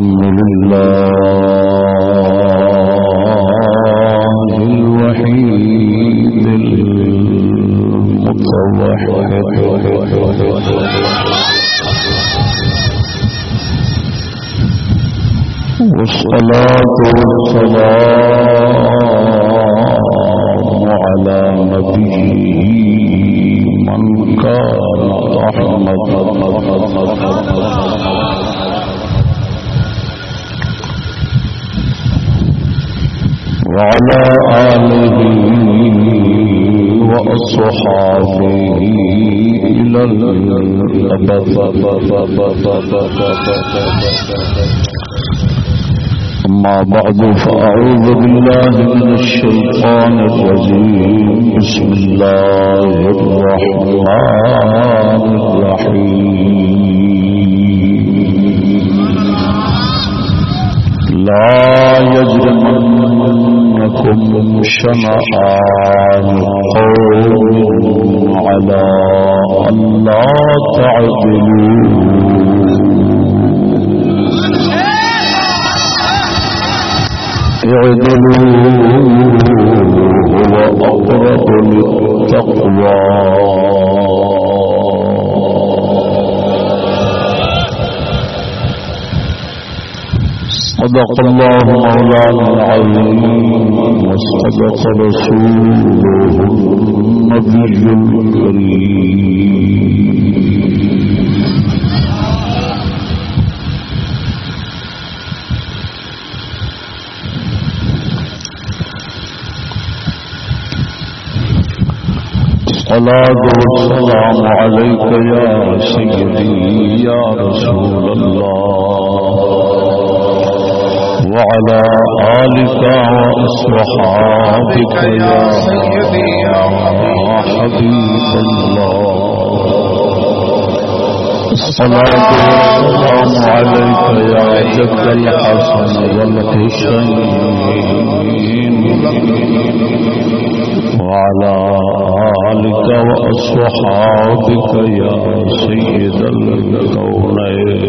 الحمد لله الوحيد المتوحد والصلاة والسلام على نبيه من كان رحمة. آله وأصحابه إلى أما بعد فأعوذ بالله من الشيطان الرجيم. بسم الله الرحمن الرحيم. لا يجرمنكم شنآن قوم على لا تعدلوا. اعدلوا هو أقرب للتقوى. صدق الله مولانا العظيم وصدق رسوله النبي الكريم. الصلاة والسلام عليك يا سيدي يا رسول الله. وعلى آلك وأصحابك يا حبيب الله. الصلاة والسلام عليك يا جد الحسن والحسين. وعلى آلك وأصحابك يا سيد الكونين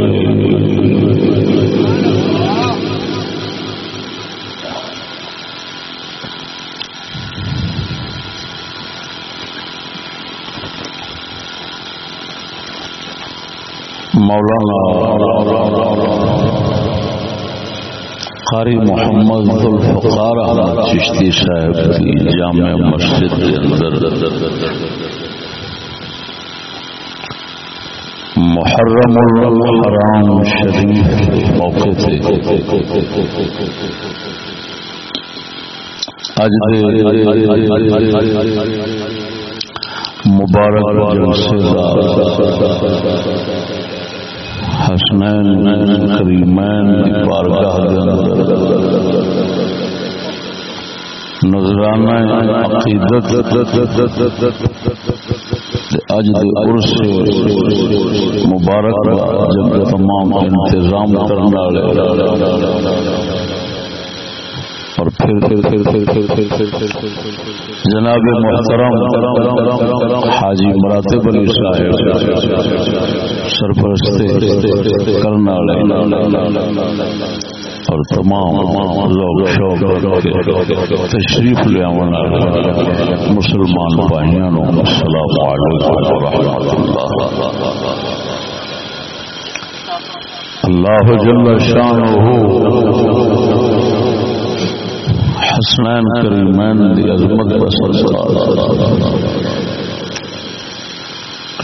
مولانا قاری محمد ذوالفقار احمد چشتی صاحب کی جامع مسجد کے اندر محرم الحرام شریف موقع سے اج مبارک جلسے حسنین کریمین کی بارگاہ دے اندر۔ نظرانہ عقیدت اج دے عرس مبارک جب تمام انتظام کرنے والے اور پھر پھر پھر پھر پھر پھر پھر پھر پھر جناب محترم حاجی مراتب علی صاحب سرپرست کرنا اور تمام لوگ شوق تشریف لیا مسلمان بھائیوں السلام علیکم ورحمۃ اللہ اللہ جل شانہ حسنین کریمین دی عظمت بسر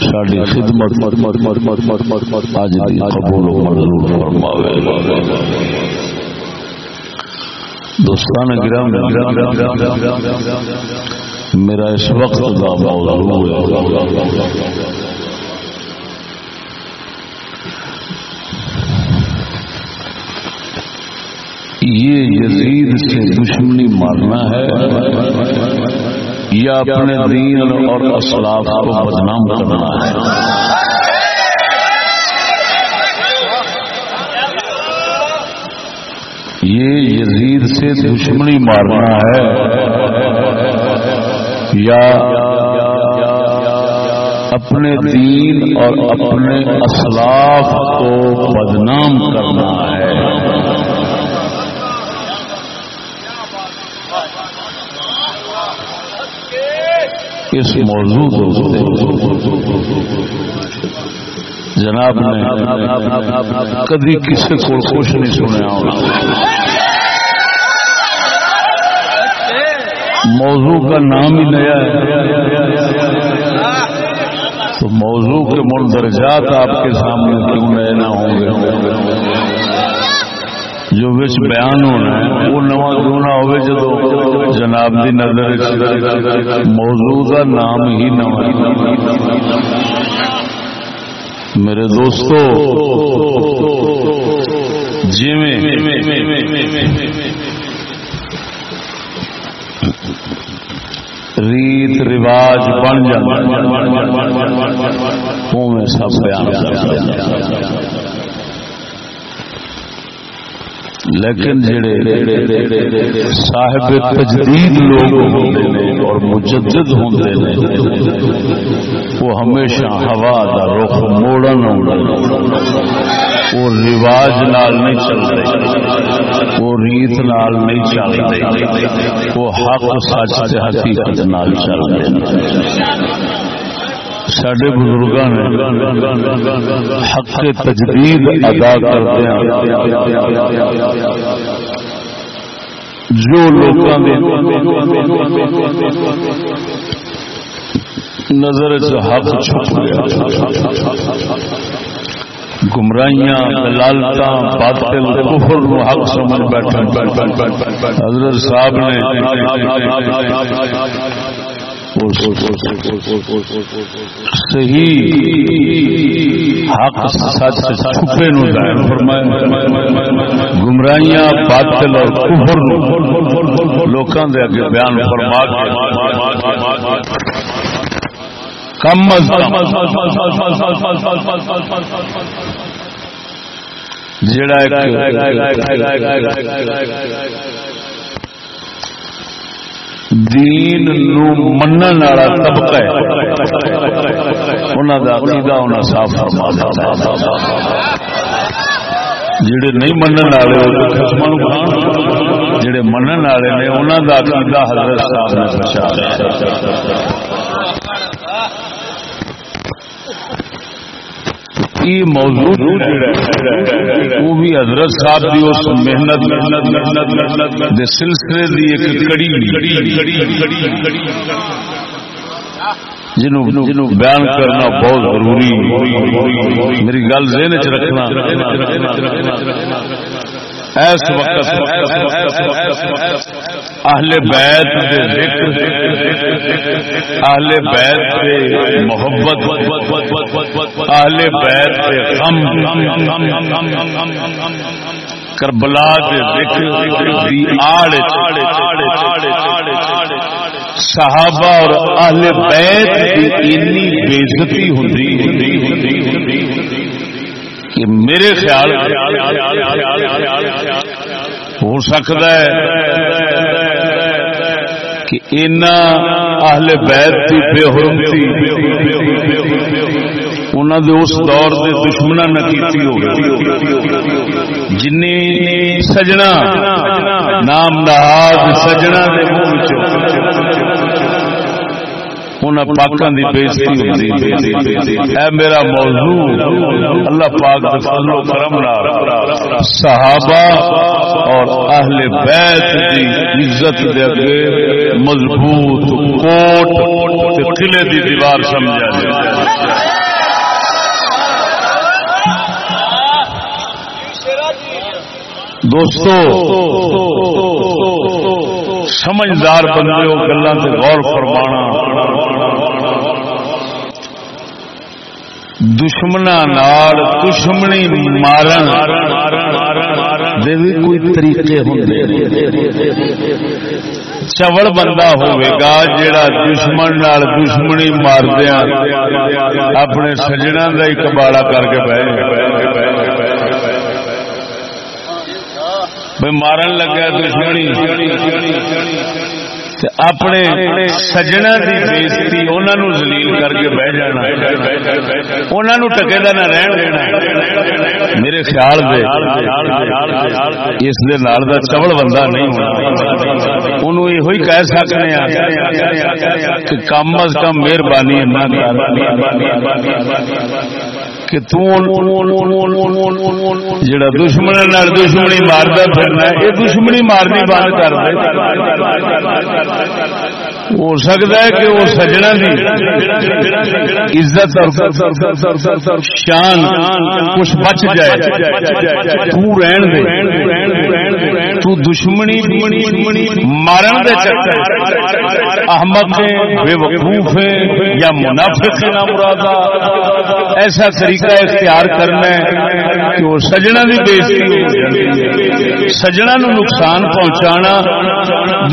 ساڈی خدمت اج دی قبول و منظور فرماوے۔ دوستان گرام، میرا اس وقت کا موضوع ہے۔ یہ یزید سے دشمنی مارنا ہے یا اپنے دین اور اسلاف کو بدنام کرنا ہے؟ یہ یزید سے دشمنی مارنا ہے یا اپنے دین اور اپنے اسلاف کو بدنام کرنا ہے؟ اس موضوع جناب نے کدی کسی کو خوش نہیں سنیا موضوع کا نام ہی نیا ہے۔ تو موضوع کے مندرجات آپ کے سامنے کیوں نئے نہ ہوں گے؟ جو بچ بیان ہونا ہے، وہ نواں کیوں نہ ہوئے جدو جناب دی نظر موضوع کا نام ہی نواں میرے دوستو جی ریت رواج بن جائے سب لیکن جڑے صاحب تجدید لوگ ہوتے اور مجدد ہوتے ہیں وہ ہمیشہ ہوا کا رخ موڑن وہ رواج نال نہیں چلتے وہ ریت نال نہیں چلتے وہ حق سچ حقیقت نال چلتے سڈے بزرگ نے حق تجدید ادا کرتے ہیں۔ جو لوگوں نظر حق چھپ گیا گمراہیاں لالتا باطل، کفر نو حق سمجھ بیٹھے حضرت صاحب نے صحیح حق سچ چھپے نو ظاہر فرمایا گمراہیاں، باطل اور کفر لوکاں دے اگے بیان فرما کے۔ کم جڑا دین نو منن والا طبقہ ہے۔ انہاں دا عقیدہ انہاں صاف فرما جڑے نہیں منن والے او خصماں نو کھان جڑے منن والے نے انہاں دا عقیدہ حضرت صاحب نے پہنچایا یہ موضوع وہ بھی حضرت صاحب کی اس محنت سلسلے کی ایک کڑی۔ جنوں بیان کرنا بہت ضروری میری گل ذہن چ رکھنا۔ اس وقت اہل بیت اہل بیت محبت۔ اہل بیت غم۔ کربلا صحابہ اور اہل بیت کی اتنی بےزتی ہوتی کہ میرے خیال ہو سکتا ہے کہ اینا اہل بیت کی بے حرمتی انہوں نے اس دور کے دشمنا نہ کی ہو جن سجنا، نام نہاد سجنا کے منہ پاکوں کی بےزتی ہوتی ہے میرا موضوع، اللہ پاک فضل و کرم صحابہ اور اہل بیت دی عزت دے اگے مضبوط کوٹ قلعے دی دیوار سمجھا جائے۔ دوستو سمجھدار بندے ہو گلا سے غور فرمانا۔ دشمنا نال دشمنی مارن دے بھی کوئی طریقے ہوں چوڑ بندہ ہوئے گا جڑا دشمن نال دشمنی ماردیا اپنے سجنا کا ہی کباڑا کر کے بہ بھائی مارن لگا دشمنی اپنے سجنا کی بےزتی انہوں زلیل کر کے بہ جانا۔ انہوں ٹکے کا نہ رہن دینا۔ میرے خیال دے، اس دے نال دا چبل بندہ نہیں ہونا۔ انہوں یہ کہہ سکتے ہیں کہ کم از کم مہربانی کہ جڑا دشمن دشمنی مارتا پھرنا یہ دشمنی مارنی بند کر دے۔ ہو سکتا ہے کہ وہ سجنا دی عزت شان کچھ بچ جائے، تو رہن دے۔ تو دشمنی مارن دے چکر احمد بے وقوف ہے یا منافق نہ مرادا ایسا طریقہ اختیار کرنا ہے کہ وہ سجنا کی بےزتی سجنا نو نقصان پہنچانا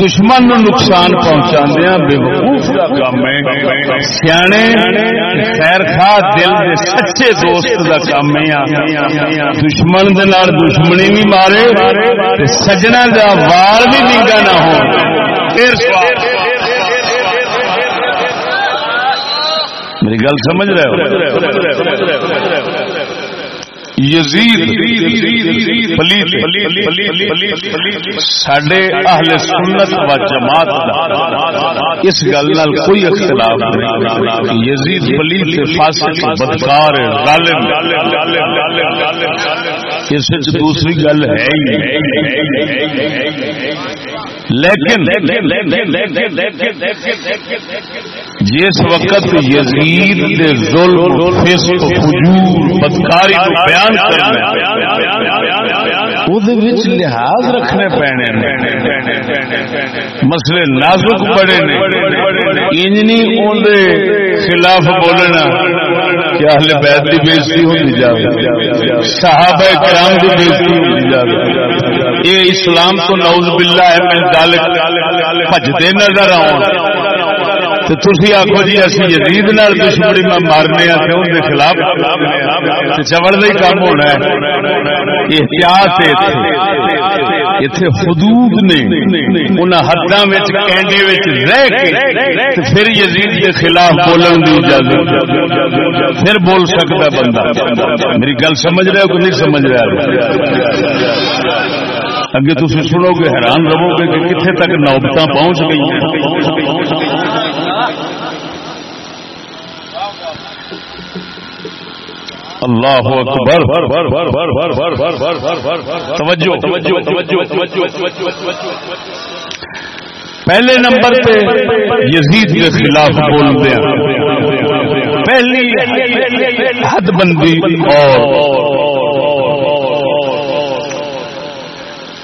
دشمن نو نقصان پہنچا بے وقوف کا کام ہے سیانے خیر خواہ دل دے سچے دوست کا کام ہے دشمن دے نال دشمنی بھی مارے سجنا جنہ کا وال بھی ننگا نہ ہو۔ میری گل سمجھ رہے ہو؟ یزید سڈے اہل سنت و جماعت اس گل کوئی اختلاف نہیں۔ یزید پلیت فاسق، بدکار، ظالم۔ اس دوسری گل ہے لیکن جس وقت یزید دے ظلم فسق فجور بدکاری کو بیان کرنا وچ لحاظ رکھنے پینے مسئلے نازک بڑے نے۔ انجنی اون دے خلاف بولنا۔ کہ اہل بیت دی بےزتی ہوندی جاوے؟ صحابہ کرام دی بےزتی ہوندی جاوے؟ اے اسلام تو نعوذ باللہ ہے، میں ذالک بھجدے نظر آؤں تھی آخو جی اسی یزید نال دشمنی میں مارنے اندر خلاف چوڑ کا کام ہونا ہے۔ احتیاط اتنے حدود نے ان حداں کینڈے رہ کے پھر یزید کے خلاف بولن کی اجازت پھر بول سکتا بندہ۔ میری گل سمجھ رہے ہو کہ نہیں سمجھ رہا اگے تھی سنو گے، حیران رہو گے کہ کتنے تک نوبت پہنچ گئی اللہ اکبر. پہلے نمبر پہ یزید کے خلاف بولتے ہیں. پہلی حد بندی اور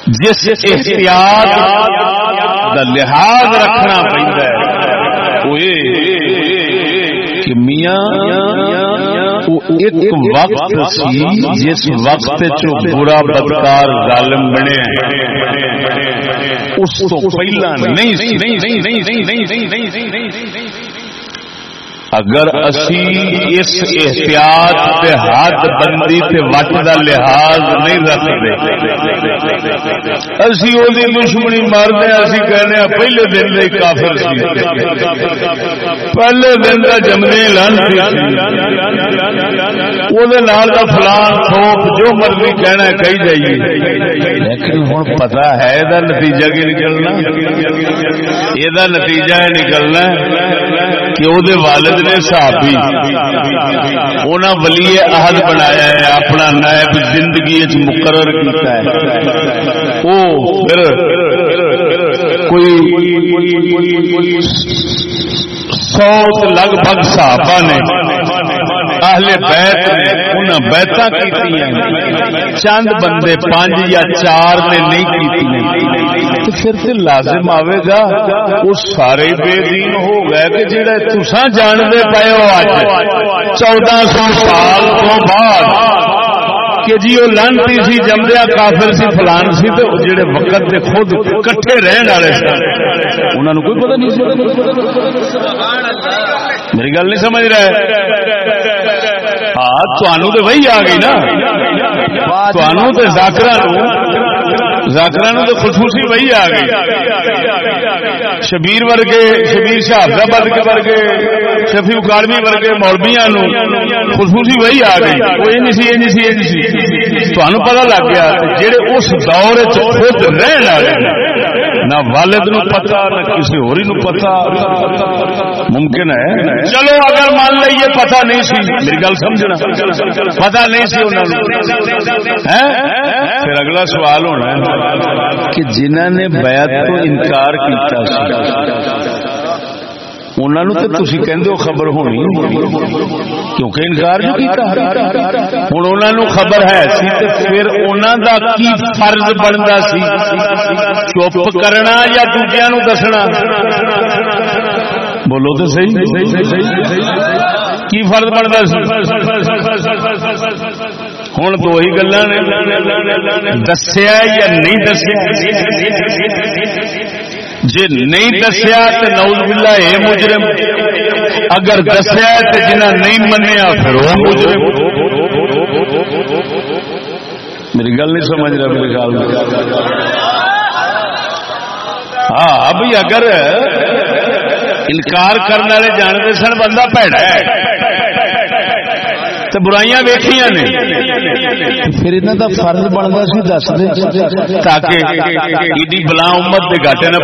جس احتیاط کا لحاظ رکھنا پڑتا ہے وہ کہ میاں ایک وقت سی جس وقت چو برا بدکار ظالم بنے اس تو پہلا نہیں اگر اسی اس احتیاط تے ہاتھ بندی تے وٹ دا لحاظ نہیں رکھتے، اسی وہ دشمنی مارنے، اسی کہنے پہلے دن دے کافر سی۔ پہلے دن کا جمنے لن وہ دا فلان تھوپ جو مرضی کہنا کہی جائیے۔ لیکن ہوں پتا ہے، یہ نتیجہ کی نکلنا۔ یہ نتیجہ نکلنا۔ کہ وہ والد نے صحابی انہوں ولی عہد بنایا ہے، اپنا نائب زندگی مقرر کیتا ہے۔ وہ پھر کوئی سو لگ بھگ صحابہ نے اہل بیت نے انہیں بیتا کی چند بندے پانچ یا چار نے نہیں کی تو پھر تو لازم آئے گا، وہ سارے بے دین ہو گئے کہ جڑے تسا جانتے پے ہو اج چودہ سو سال تو بعد کہ جی وہ لانتی سی، جمدیا کافر سی، فلان سی تو جڑے وقت دے خود کٹھے رہن والے سن۔ انہوں نے کوئی پتہ نہیں میری گل نہیں سمجھ رہا ہے۔ رہے ہاں تو وہی آ گئی نا تو ذاکرہ زاکر تو خصوصی وہی آ گئی شبیر ورگے شبیر شہابدہ کے ورگے شفی اکاڑوی ورگے مولبیا خصوصی وہی آ گئی وہ یہ نہیں سی یہ نہیں سی یہ نہیں سی تمہیں پتا لگ گیا جہے اس دور خود رہن والے نہ والد نو پتا نہ کسی ہوری نو پتا ممکن ہے۔ چلو اگر مان لئیے پتا نہیں سی۔ میری گل سمجھنا۔ پتا نہیں سی پھر اگلا سوال ہونا ہے۔ کہ جنہ نے بیعت کو انکار کیتا انہوں تو تھی کہ خبر ہونی کیونکہ انکار جو کیتا ہوں انہوں خبر ہے سی پھر انہوں دا کی فرض بنتا سی؟ چپ کرنا یا دوجیا نو دسنا؟ بولو تو صحیح۔ کی فرض بنتا ہوں تو وہی گلا دسیا یا نہیں دسیا؟ جی نہیں دسیا تو نوز بلا یہ مجرم۔ اگر دسیا تو جنہ نہیں منیا پھر وہ مجرم۔ میری گل نہیں سمجھ رہا، میری گل۔ ہاں ابھی اگر انکار کرنے والے جانتے سن بندہ پیڑا ہے۔ تو برائیاں نے۔ پھر فرض سی دس دے۔ تاکہ بلا امت نہ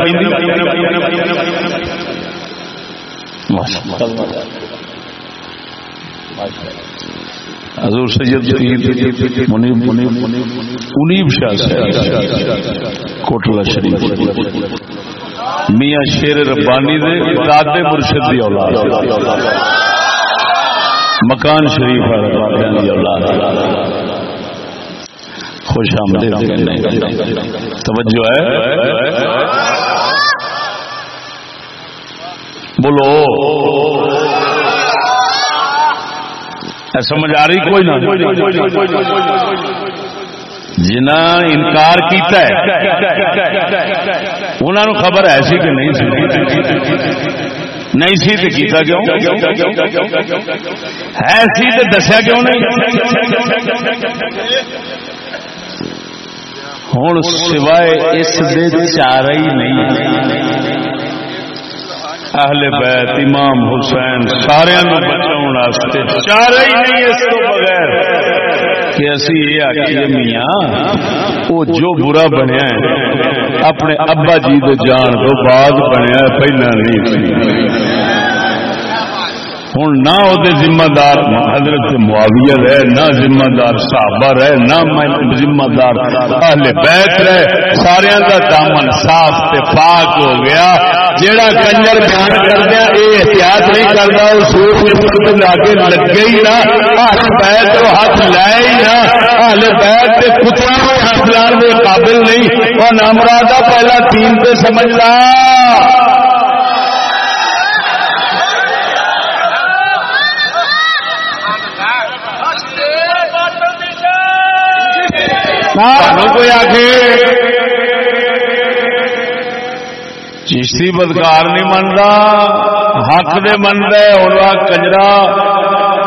حضور سید منیب شاہ کوٹلا شریف۔ میاں شیر ربانی دے دادے مرشد دی اولاد۔ مکان شریف دی اولاد۔ خوش آمدید۔ توجہ ہے۔ بولو۔ سمجھ آ رہی کوئی نہ۔ جنا انکار کیتا ہے انہوں نے خبر ایسی کہ نہیں سی۔ نہیں سی تو کیتا کیوں؟ ہے سی تو دسیا کیوں نہیں؟ ہوں سوائے اس دے چار ہی نہیں۔ اہل بیت امام حسین سارے بچاؤ چار ہی نہیں اس کو بغیر۔ کہ اسی یہ آخیے میاں، وہ جو برا بنیا ہے، اپنے ابا جی دے جان تو بعد بنیا پہلے نہیں ہوں نہ وہ ذمہ دار حضرت معاویہ رہے، نہ ذمہ دار صحابہ رہے، نہ ذمہ دار اہل بیت رہے۔ سارے کا دامن صاف تے پاک ہو گیا۔ جیڑا کنجر بیان کر دیا یہ احتیاط نہیں کرتا وہ سوچ لا کے لگے ہی نہ۔ ہاتھ بیت ہاتھ لائے ہی نہ۔ اہل بیت کے کتنا ہاتھ لان کے قابل نہیں۔ اور نامرادہ پہلا تین پہ سمجھ لا کوئی آخ چیشتی بدکار نہیں منتا حق دے منتا اور کجرا۔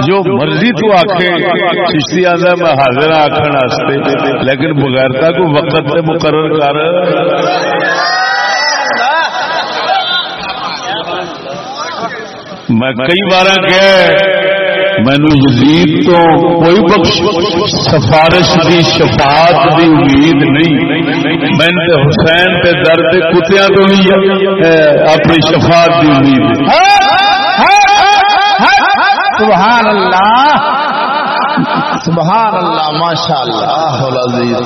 جو مرضی تو آخ چیشتی آتا میں حاضر ہاں آخر لیکن بغیرتا کو وقت سے مقرر کر۔ میں کئی بار کہ مینو یزید تو کوئی بخش سفارش دی شفاعت دی امید نہیں. میں حسین تے درد کتیا تو ہی اپنی شفاعت دی امید سبحان اللہ۔ سبحان اللہ ماشاء اللہ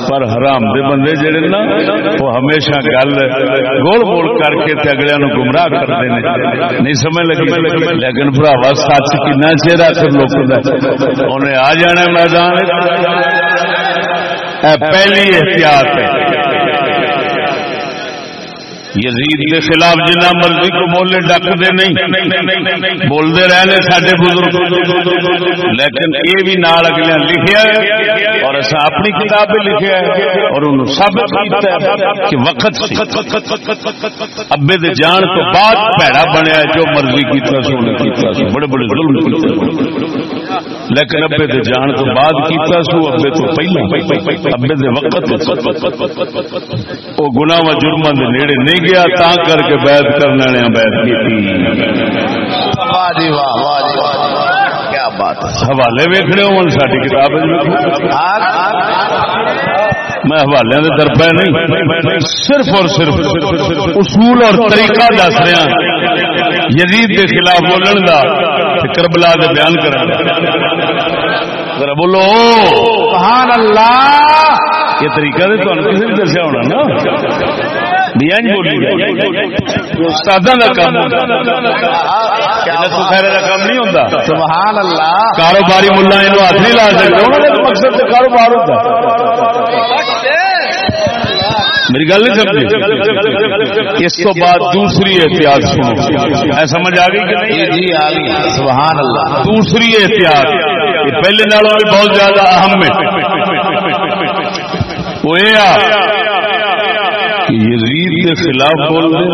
پر حرام دے بندے جڑے نا، وہ ہمیشہ گل گول گول کر کے تے اگلے نو گمراہ کر دے نے۔ نہیں سمجھ لگی؟ لیکن بھراوا سچ کنا کر لوک دا اونے آ جانا میدان۔ اے پہلی احتیاط ہے۔ یزید کے خلاف جنہ مرضی کو بولنے ڈکتے نہیں۔ بولتے رہے سارے بزرگ۔ لیکن یہ بھی نال اگلے لکھیا اور اور ایسا اپنی کتاب میں لکھا ہے، اور انہوں ثابت کیتا ہے کہ وقت ابے دے جان تو بعد پیڑا بنیا جو مرضی کیتا سو نے کیتا سو۔ بڑے بڑے ظلم کیتے لیکن ابے دے جان تو بعد کیتا سو، ابے تو پہلے ابے دے وقت وہ گناہ و جرماں دے نیڑے نہیں گیا تا کر کے بیعت کرنے نے بیعت کی واہ کیا بات حوالے ویکنے ہو ساری کتاب میں حوالے کے درپے نہیں صرف اور صرف اصول اور طریقہ دس رہا۔ یزید کے خلاف بولن کا کربلا کے بیان کر بولو۔ سبحان اللہ۔ یہ طریقہ تو کسی نے دسیا ہونا نا؟ بولی کام کام نہیں سبحان اللہ۔ کاروباری ملا ہاتھ نہیں لا سکتے مقصد سے کاروبار ہوتا میری گل نہیں سمجھی؟ اس تو بعد دوسری احتیاط سنو۔ اے سمجھ آ گئی جی جی آ گئی۔ سبحان اللہ۔ دوسری احتیاط۔ پہلے نالوں بھی بہت زیادہ اہم ہے۔ وہ یہ یزید کے خلاف بول دیں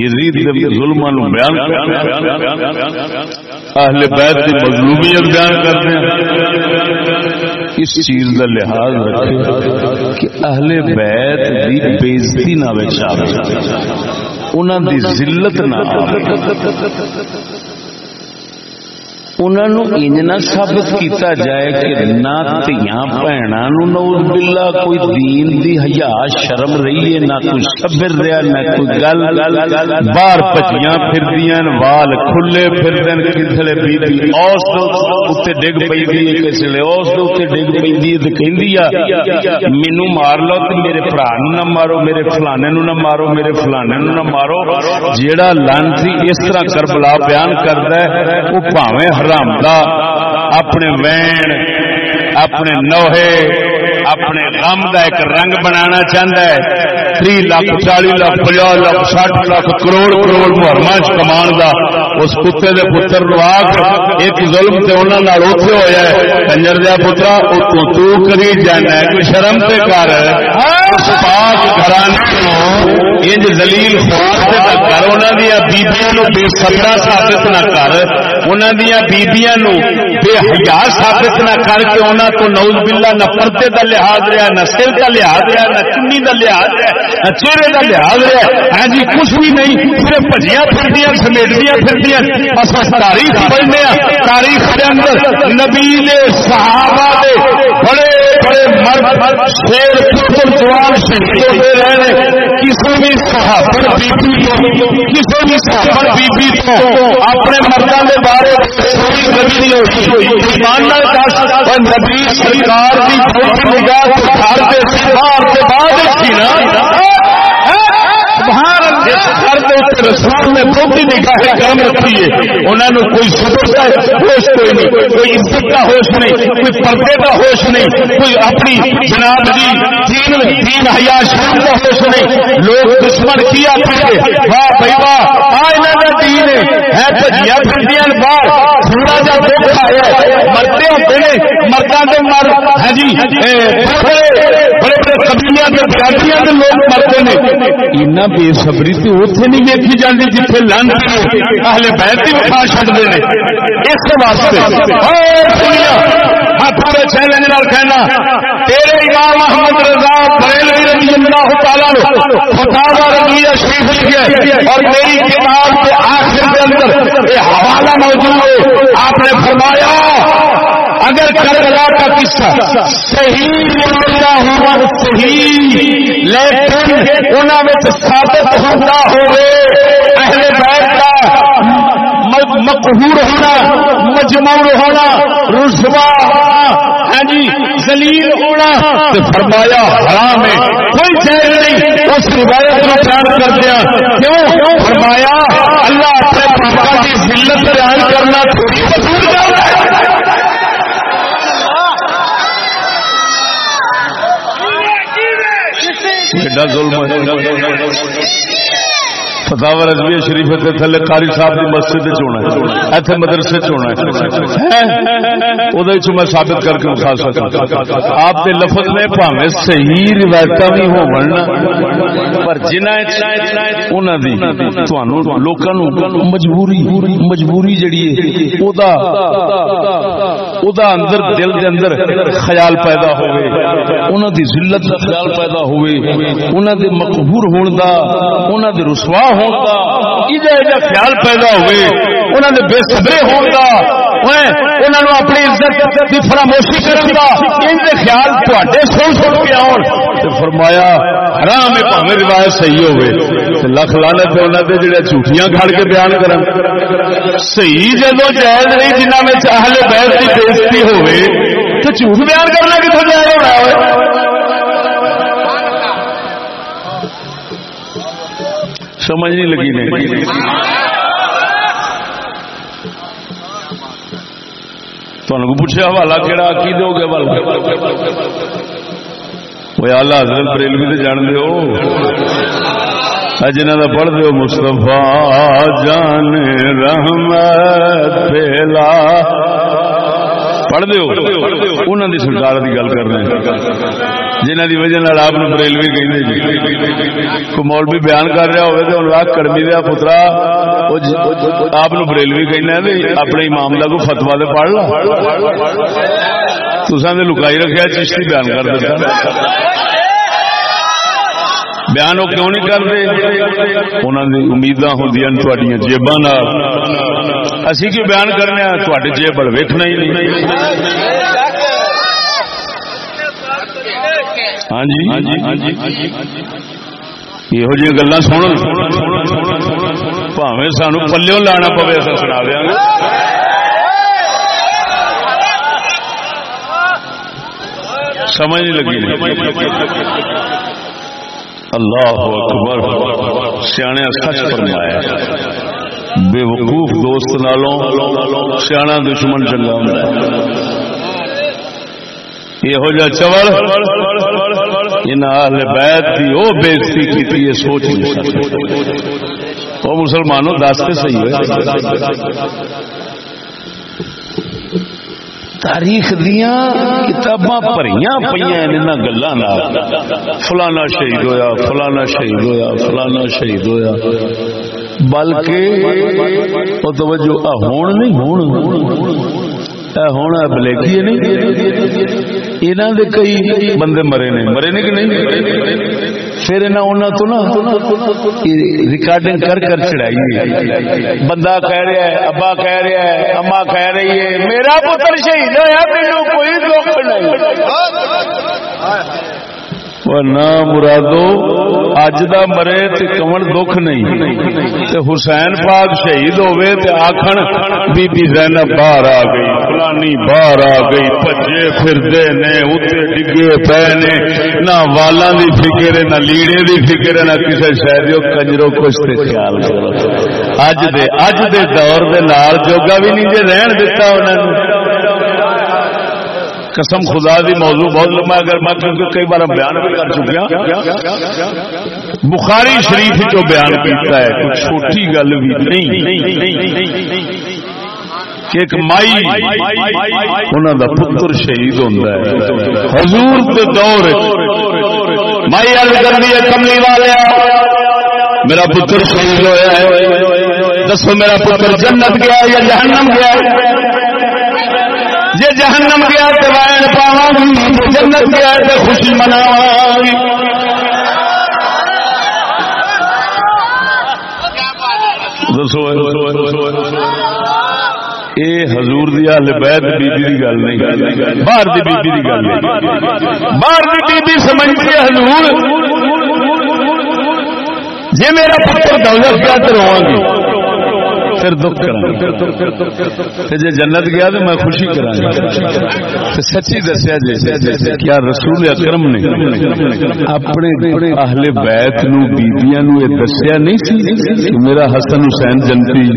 یزید کے ظلم بیان اہل بیت کی مظلومیت بیان کر دیں اس چیز کا لحاظ رکھے کہ اہل بیت کی بےزتی نہ بچا انہوں کی ذلت نہ انہوں انجنا ثابت کیتا جائے کہ نہ تیاں بھنوں نوز بلا کوئی دین دی حیا شرم رہی ہے، نہ کوئی صبر رہا، نہ کوئی گل باہر پچیاں پھردیاں، وال کھلے پھردن کسلے بی بی اوس اوتے ڈگ پیندی ہے کسلے اوس اوتے ڈگ پیندی ہے، تے کہندی ہے مینوں مار لو تے میرے بھرا نو نہ مارو، میرے فلانے نو نہ مارو، میرے فلانے نو نہ مارو۔ جیڑا لانتی اس طرح کربلا بیان کردا ہے، او بھاویں حرام دا اپنے وین، اپنے نوہے اپنے غم دا ایک رنگ بنانا چاہتا ہے۔ تی لاکھ چالی لاکھ پنجا لاکھ سٹھ لاکھ، کروڑ کروڑ محرم کمان دا۔ اس کتے دے پتر نو آخ ایک ظلم تے انہوں نے اوتے ہوا ہے۔ کنجر دیا پترا تو تو کری جانا ہے، کوئی شرم تے کر۔ اس پاک گھرانے انج زلیل خواب سے نہ کر انہوں دیا بیبیاں نو بے صبرا ثابت نہ کر۔ انہوں دیا بیبیاں نو بے حیا ثابت نہ کر کے انہوں تو نوز باللہ نہ پردے دا لحاظ رہا، نہ سر کا لحاظ رہا، نہ چنی کا لحاظ رہا، نہ چہرے کا لحاظ رہا۔ ہاں جی کچھ بھی نہیں، صرف بجیا پھر سمیٹدیا پھر اصل تاریخ پڑھنے ہاں، تاریخ کے اندر نبی صحابہ دے بڑے مرد شیر پتر جوان شہید ہوتے رہے کسی بھی صحابر بی کسی بھی صحابر تو اپنے مردوں کے بارے نبی نبی سرکار کی نگاہ کے تھی نا رسول نے بہت نگاہ کرم رکھی ہے انہوں نے کوئی سبر کا ہوش کوئی نہیں، کوئی عزت کا ہوش نہیں، کوئی پردے کا ہوش نہیں، کوئی اپنی جناب جی دین دین حیا شرم کا ہوش نہیں۔ لوگ دشمن کیا پھر واہ بھائی واہ آ انہوں دین ہے تو بھجیا پھردیاں باہر۔ تھوڑا جا دکھ آیا مرتے ہوتے ہیں مردوں کے مر۔ ہے جی بڑے بڑے قبیلیاں کے جاتیاں کے لوگ مرتے ہیں۔ بے صبری تو اتنے نہیں دیکھی جاتی جیسے لن اہل بیت ہی اٹھا چڑھتے ہیں اس واسطے۔ پورے چیلنج نال کہنا، تیرے امام محمد رضا بریلوی رضی اللہ تعالیٰ فتاوا رضویہ شریف لکھے اور میری کتاب کے آخر کے اندر یہ حوالہ موجود ہے آپ نے فرمایا، اگر کربلا کا قصہ صحیح ملتا ہوا صحیح، لیکن انہوں میں ثابت ہوتا ہوئے اہل بیت کا مقہور ہونا مجمور ہونا رسوا ہونا ہاں جی زلیل ہونا تو فرمایا حرام ہے کوئی چیز نہیں اس روایت میں بیان کر دیا کیوں فرمایا اللہ اپنے پاپا کی ذلت بیان کرنا تھوڑی مشہور کر رہا ہے ظلم فتح رضوی شریف کے تھلے قاری صاحب کی مسجد چنا ایتھے مدرسے چنا وہ میں ثابت کر کے اٹھا سکتا آپ کے لفظ نے پاوے صحیح روایت بھی ہو پر مجبوری مجبوری جڑی ہے او دا او دا اندر دل دے اندر خیال پیدا ہوئے انہوں دی ذلت کا خیال پیدا ہوئے انہوں دے مقبور ہون دا انہوں دے رسوا ہون دا ایجا ایجا خیال پیدا ہوئے انہوں دے بے صبرے ہون دا انہوں اپنی عزت کی فراموشی کرن دا ان دے خیال تواڈے سن سن کے آن۔ تے فرمایا، حرام ہے بھاویں روایت صحیح ہوے لکھ لعنت ہے انہاں دے جڑے جھوٹیاں گھڑ کے بیان کرن۔ صحیح جدوں جائز نہیں جنہاں وچ اہل بیت کی بےزتی ہوے تے جھوٹ بیان کرنا کتھوں جائز ہونا ہے سمجھ نہیں لگی نہیں تمہیں پوچھا حوالہ کہڑا کی دو گے وہ آلہ حضرت بریلوی تو جان دو جنہ کا پڑھ دو مستفا جان رحمت پھیلا پڑھ دو انہوں دی سرکار دی گل کر رہے ہیں۔ جنہ کی وجہ آپ بریلوی کہ جی۔ کو مولوی بیان کر رہا ہوئے تو انہوں کڑمی دیا پترا جی، آپ بریلوی کہنا اپنے امام کا کوئی فتوا تو پڑھ لو تصا نے لکائی رکھا چشتی بیان کر دیتا بیان وہ کیوں نہیں کرتے؟ انہوں نے امیداں ہوں جیباں اسی کیوں بیان کرنے تے جیب ویکنا ہی نہیں۔ ہاں جی یہ جی گلا سن پاوے سانو پلو لانا پوے اصل سنا دیا سمجھ نہیں لگی اللہ اکبر سیاح سچ فرمایا بے وقوف دوست نالوں سیاح دشمن چنگا ہوں یہ جا چول ان بیت کی وہ بےزتی کی یہ سوچ نہیں سکتے۔ وہ مسلمانوں دس کے صحیح ہوئے۔ تاریخ دیا کتاباں پریاں پہ گلوں فلانا شہید ہویا، فلانا شہید ہویا، فلانا شہید ہویا۔ بلکہ وہ توجہ ہون نہیں، ہون۔ ہونا بلیکی نہیں۔ یہاں دے کئی بندے مرے نے۔ مرے نے کہ نہیں؟ پھر تو نا ریکارڈنگ کر کر چڑھائی بندہ کہہ رہا ہے، ابا کہہ رہا ہے، اما کہہ رہی ہے، میرا پتر شہید ہوا میرے کوئی دکھ نہیں۔ نہ مرادو اج دا مرے تے کمن دکھ نہیں تے حسین پاک شہید ہوئے تے آکھن بی بی زینب باہر آ گئی فلانی باہر آ گئی پجے پھردے نے اوتے ڈگے پے نے نہ والاں دی فکر نہ لیڑے دی فکر نہ کسے شے دی کنجرو کچھ تے خیال کرو اج دے اج دے دور دے نال جوگا بھی نہیں جے رہن دتا انہاں نوں قسم خدا دی موضوع بہت لمبا اگر میں کیونکہ کئی بار بیان بھی کر چکیا بخاری شریف جو بیان کیتا ہے کچھ چھوٹی گل بھی نہیں۔ ایک مائی انہوں دا پتر شہید ہوتا ہے۔ حضور کے دور مائی عرض کر دی کملی والے، میرا پتر شہید ہوا ہے۔ دسو، میرا پتر جنت گیا یا جہنم گیا جی جہنم گیا تو وائن پاوا جنت گیا تو خوشی مناوا اے حضور دی اہل بیت بی بی دی گل نہیں۔ باہر دی بی بی دی گل نہیں۔ باہر دی بی بی سمجھتی ہے حضور۔ جے میرا پتر دولت گیا تو رواں گی۔ پھر دکھ کرا جے جنت گیا تو میں خوشی کرا سچی دسیا جی کیا رسول اکرم نے اپنے اہل بیت نو بیبییاں نو یہ دسیا نہیں سی کہ میرا حسن حسین جنتی۔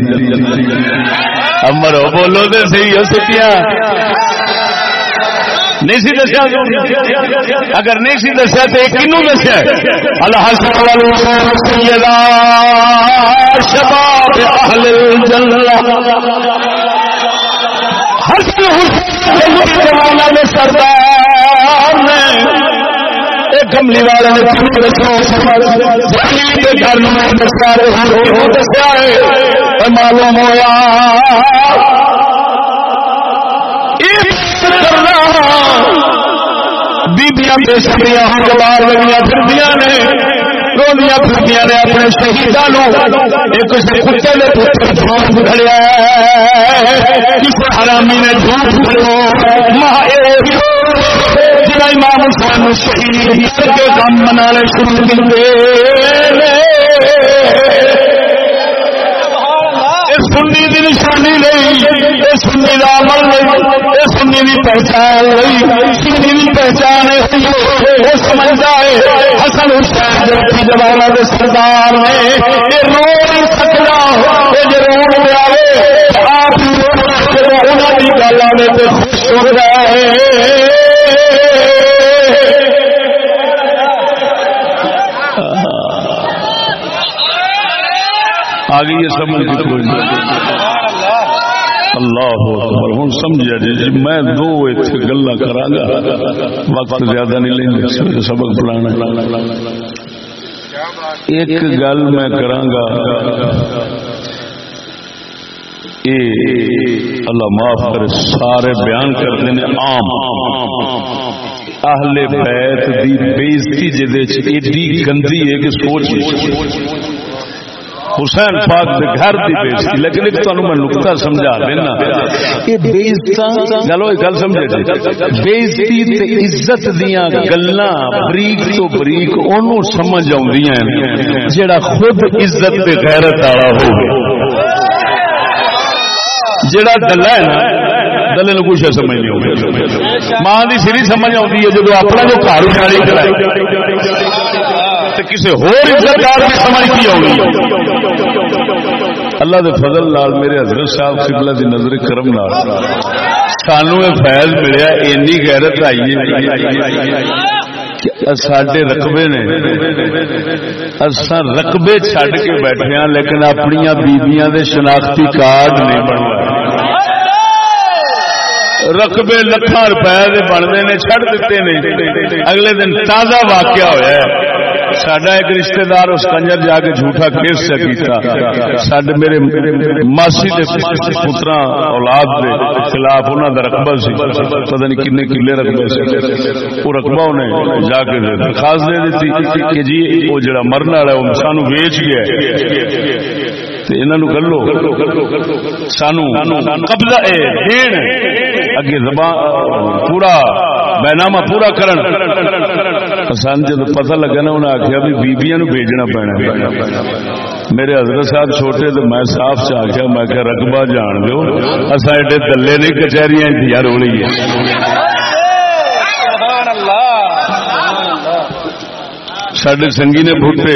امر بولو تو صحیح ہو سکیا۔ نہیں سی دسیا اگر نہیں سی دسیا تو کنو دسیا شباب اہل الجنہ۔ حسن سردار نے کملی والے نے معلوم ہوا بیبیاں بے سکیاں ہوں جوار لگیاں پھردیاں نے روندیاں پھردیاں نے اپنے شہیداں ایک کتے نے پتر جھوٹ کھڑیا کسی حرامی نے جھوٹ کھڑو ماں جڑا امام حسین شہید کے کام منانے شروع کیتے سنی دی نشانی نہیں یہ سنی کا عمل نہیں یہ سنی کی پہچان نہیں سنی کی پہچان وہ سمجھتا ہے، حسن حسین جو جوانا کے سردار نے یہ رو نہیں سکتا یہ جو رو پیا آپ انہوں کی گل آنے پہ خوش ہو رہا ہے آگے یہ سمجھ کی کوئی اللہ ہوں سمجھا جی جی میں دو اتنے گلا کرا گا وقت زیادہ نہیں لیں سبق پڑھانا۔ ایک گل میں کرا گا اللہ معاف کرے، سارے بیان کرتے ہیں، عام۔ اہل بیت دی بےزتی جہد ایڈی گندی ہے کہ سوچ حسین پاک دے گھر دی بےزتی لیکن ایک تانوں میں نقطہ سمجھا دینا۔ یہ بےزتا چلو ایک گل سمجھے جی۔ بےزتی تے عزت دیاں گلاں بریک تو بریک اونوں سمجھ آوندیاں جڑا خود عزت تے غیرت والا ہوے جڑا گلا ہے نا گلے نو کچھ سمجھ نہیں آتی ماں کی سری سمجھ آتی ہے جب اپنا جو گھر اجاڑی کرائے کسی سمجھ کی اللہ دے فضل نال میرے حضرت صاحب قبلہ دی نظر کرم نال سانو فیض ملیا اینی غیرت آئی سڈے رقبے نے اصا رقبے چڈ کے بیٹھے ہاں لیکن اپنی بیبیاں دے شناختی کارڈ نہیں بنوا رقبے لکھان روپئے بنتے نے چڑھ دیتے نے اگلے دن تازہ واقعہ ہوا ہے۔ سڈا ایک رشتہ دار اس کنجر جا کے جھوٹا کیس کیتا سڈے میرے ماسی کے پترا اولاد کے خلاف انہوں کا رقبہ سی پتہ نہیں کنے کلے رقبے سے وہ رقبہ انہیں جا کے درخواست دے دیتی کہ جی وہ جڑا مرن والا ہے وہ سانو ویچ گیا گلو سانو قبضہ اگے زبان پورا بینامہ پورا کرن سن جب پتہ لگا نا انہیں آخیا بھی بیبیا بھیجنا پینا میرے حضرت صاحب چھوٹے تو میں صاف چ آخیا میں رقبہ جان دو اصا ایڈے دلے نہیں، کچہریاں دیا رولی سڈے سنگی نے بوٹے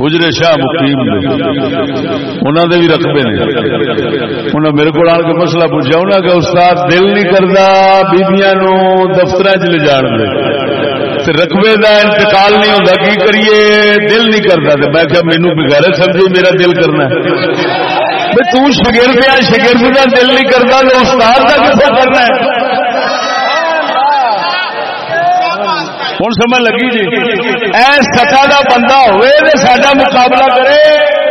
گجرے شاہ مقیم انہوں نے بھی رقبے نے۔ انہیں میرے کو آ کے مسئلہ پوچھا انہوں کا استاد، دل نہیں کرتا بیبیاں دفتر چ لے جان دے۔ رقبے کا انتقال نہیں ہوتا کی کریے؟ دل نہیں کرتا میں کیا مینو بغیر سمجھے میرا دل کرنا تگرد آ شگرد کا دل نہیں کرتا تو استاد کا کسا کرنا ہے؟ ہوں سمجھ لگی جی۔ ای سطح کا بندہ ہوئے تو سڈا مقابلہ کرے۔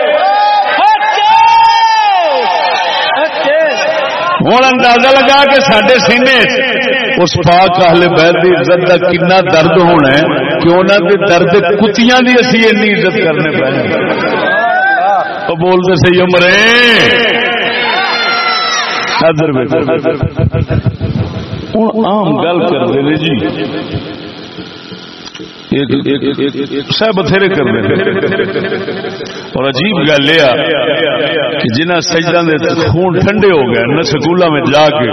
ہوں اندازہ لگا کہ سڈے سینے اس پاک اہل بیت کی عزت کا کنا درد ہونا ہے کہ انہوں کے درد کتیاں دی اسی این عزت کرنے پہ بولتے سی امرے ہوں عام گل کرتے جی۔ سہ بتھیرے کر اور عجیب گل یہ کہ جنہ سجدہ دے خون ٹھنڈے ہو گئے نہ سکولوں میں جا کے،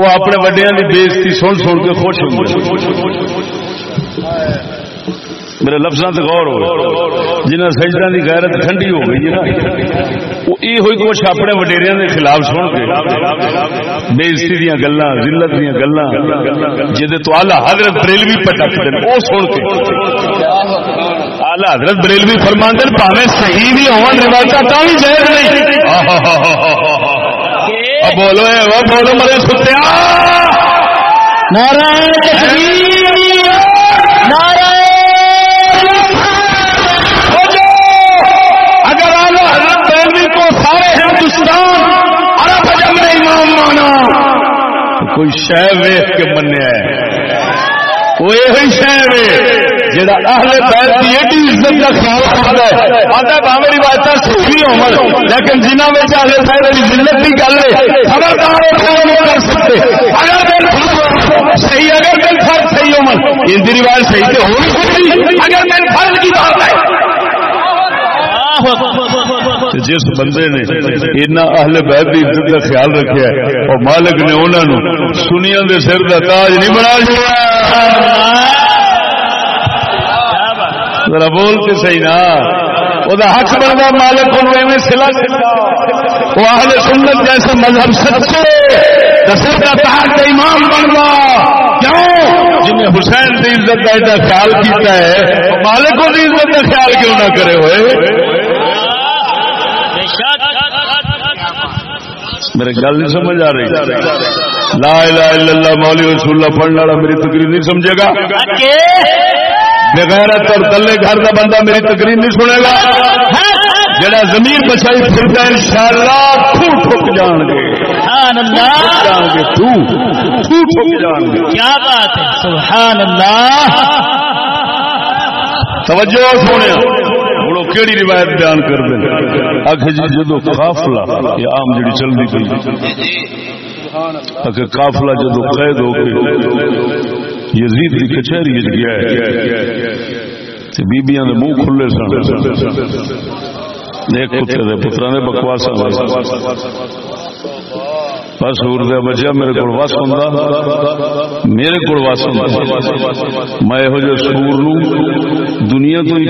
وہ اپنے وڈیا کی بےزتی سن سن کے خوش ہوں میرے لفظوں سے غور ہو جنہیں سجدہ کی غیرت ٹھنڈی ہو گئی نا، وہ یہ ہوئی کچھ اپنے وڈیریا کے خلاف سن کے بےزتی دیا گلا ضلعت دیا گلا جہد تو آلہ حضرت بریلوی پٹک دیں وہ سن کے۔ آلہ حضرت بریلوی فرماندن پاوے صحیح بھی ہون روایت بھی جائز نہیں۔ بولو بولو، مرے ستیا۔ نعرہ تکبیر نعرہ اگر آلہ حضرت بریلوی کو سارے ہندوستان عرب عجم نے امام مانا تو کوئی شہ ویخ کے منیا وہ یہ شہ وے جڑا اہل بیت کی ایڈی عزت کا خیال رکھتا ہے۔ آتا ہے باوے روایت صحیح ہو لیکن جنہوں میں اہل بیت کی ذلت کی گل ہے، خبردار نہیں کر سکتے۔ اگر دل صحیح اگر دل فرق صحیح ہو ان کی روایت صحیح تو ہو سکتی اگر دل فرق کی بات ہے۔ جس بندے نے اتنا اہل بیت کی عزت کا خیال رکھا ہے اور مالک نے انہوں سنیا دے سر کا تاج نہیں بنا چھوڑا. ذرا بول کے صحیح نا. وہ حق بنتا مالک کو ایویں سلا وہ اہل سنت جیسے مذہب سچے. دسر کا تحت امام بنوا کیوں؟ جنہیں حسین کی عزت کا ایسا خیال کیتا ہے، مالکوں کی عزت کا خیال کیوں نہ کرے ہوئے؟ میرے گل نہیں سمجھ آ رہی۔ لا الہ الا اللہ مولوی رسول اللہ پڑھنے والا میری تقریر نہیں سمجھے گا۔ بغیر اور دلے گھر کا بندہ میری تقریر نہیں سنے گا۔ جڑا زمین بچائی پھرتا ان شاء اللہ ٹھوک جان گے۔ سبحان اللہ۔ جان گے تو۔ تو ٹھوک جان گے۔ کیا بات ہے؟ سبحان اللہ۔ توجہ سونے بڑو کیڑی روایت بیان کر دیں؟ اکھ جی جدو قافلہ، یہ عام جڑی چلدی پئی۔ اکھ قافلہ جدو قید ہو کے یزید کی کچہری گیا ہے۔ تے بیبییاں دے منہ کھلے سن۔ ایک کتے دے پتراں نے بکواس بس سور دے بچیا میرے کو وس ہوں میرے کو وس ہوں میں یہو جہ سور دنیا تو ہی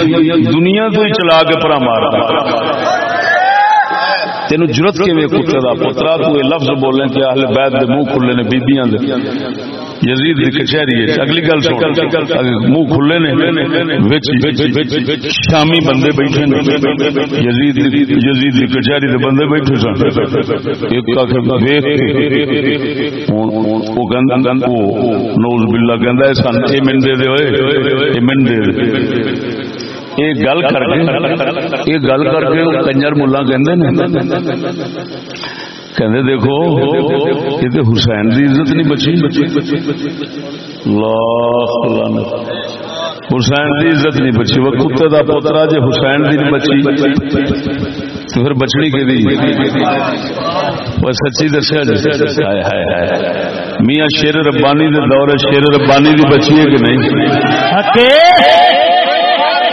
دنیا تو ہی چلا کے پرا مار تین جرت کے کتے دا پترا؟ تو یہ لفظ بولے کہ اہل بیت دے منہ کھلے نے بیبیاں دے۔ یزید دی کچہری ہے۔ اگلی گل منہ کھلے نے شامی بندے بیٹھے یزید یزید دی کچہری دے بندے بیٹھے سن۔ ایک کا ویکھ کے او گند او نوز باللہ ہے سن۔ اے من دے دے اوئے اے من دے۔ یہ گل کر کے یہ گل کر کے کنجر ملا کہندے نے۔ کہندے دیکھو، یہ تو حسین کی عزت نہیں بچی۔ حسین کی عزت نہیں بچی۔ وہ کتے کا پوترا جی حسین کی نہیں بچی۔ تو پھر بچنی کہ سچی دسیا جی۔ میاں شیر ربانی دے دور شیر ربانی کی بچی ہے کہ نہیں؟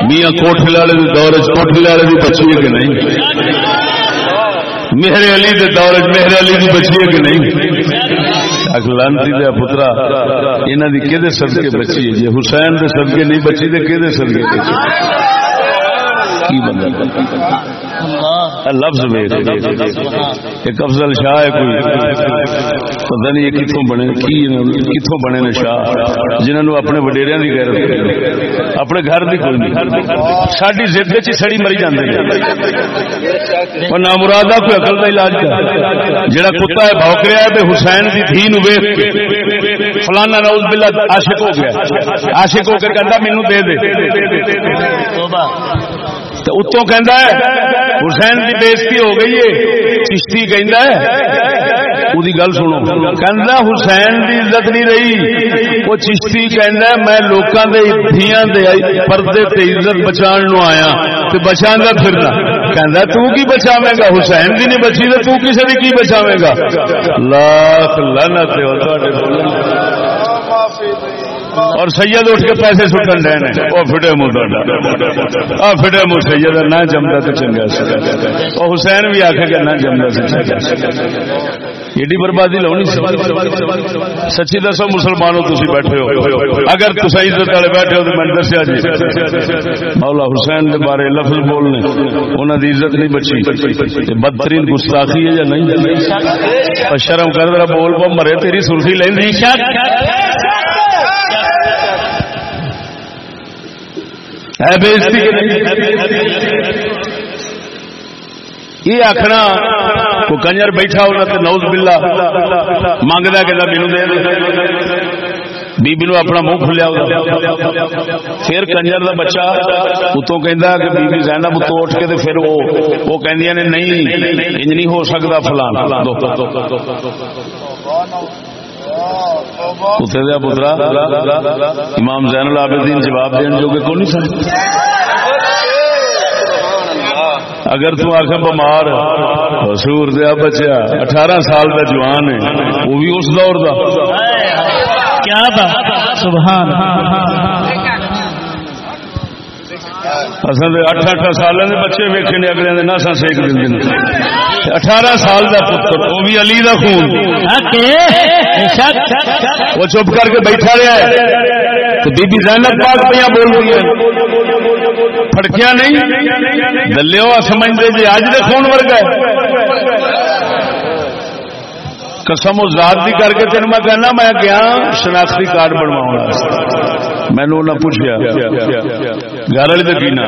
میاں کوٹھلے والے دور کوٹھلے والے کی بچی ہے کہ نہیں مہر علی دے دور مہر علی دی بچی ہے کہ نہیں لانتی دیا پترا انہوں نے کہ سدکے بچی ہے جی حسین دے سدکے نہیں بچی تو کہ سدکے بچی کی بندہ لفظ ایک افضل شاہ ہے کوئی پتہ نہیں کتوں بنے کی کتوں بنے نے شاہ؟ جنہوں اپنے وڈیریا کی غیرت اپنے گھر کی کوئی نہیں۔ ساری زد سڑی مری جاندی اور نہ مرادہ کوئی اقل کا علاج کر۔ جڑا کتا ہے بھوک رہا ہے تو حسین کی دھی نو ویخ فلانا نوز بلا عاشق ہو گیا۔ عاشق ہو کے کہتا مینو دے دے۔ اتوں کہ حسین کی بےزتی ہو گئی ہے، چشتی کہ گل سنو کہ حسین کی عزت نہیں رہی وہ چشتی کہ میں لوگوں کے دیا پردے عزت بچا آیا تو بچا گا پھرنا کی بچاوے گا حسین کی نہیں بچی تو کسی کی بچاوے گا لاکھ لانا اور سید اٹھ کے پیسے سٹن رہے ہیں۔ وہ فٹے منہ آ فٹے منہ سید، نہ جمتا تو چنگا سی۔ وہ حسین بھی آخ کے نہ جمتا سے چنگا ایڈی بربادی لونی سچی دسو، مسلمانوں تھی بیٹھے ہو۔ اگر تصا عزت والے بیٹھے ہو تو میں دسیا جی۔ مولا حسین کے بارے لفظ بولنے انہوں کی عزت نہیں بچی۔ بدترین گستاخی ہے یا نہیں؟ شرم کر رہا بول پا مرے تیری سرخی لینی یہ آخنا کو کنجر بیٹھا ہونا تو نوز بلا منگتا کہ مینو دے بیبی نو اپنا منہ کھلیا پھر کنجر دا بچہ اتوں کہ بیبی زینب اتوں اٹھ کے پھر وہ وہ کہندیاں نے نہیں، انج نہیں ہو سکتا فلان۔ اتنے دیا پترا امام زین العابدین جواب دین جو کہ کون نہیں سن اگر تو آخ بمار حضور دیا بچیا اٹھارہ سال کا جوان ہے وہ بھی اس دور کا کیا سبحان اصل اٹھ اٹھ سال کے بچے ویکے نے اگلے ناسا سیک دیں اٹھارہ سال کا پتر وہ بھی علی کا خون۔ وہ چپ کر کے بیٹھا رہا ہے۔ تو بی بی زینب پاک پہ بول رہی ہے۔ پھڑکیا نہیں؟ دلو سمجھتے جی اج دے خون ورگا قسم و ذات بھی کر کے تین میں کہنا، میں گیا شناختی کارڈ بنوا مینو نہ پوچھا گھر والے پینا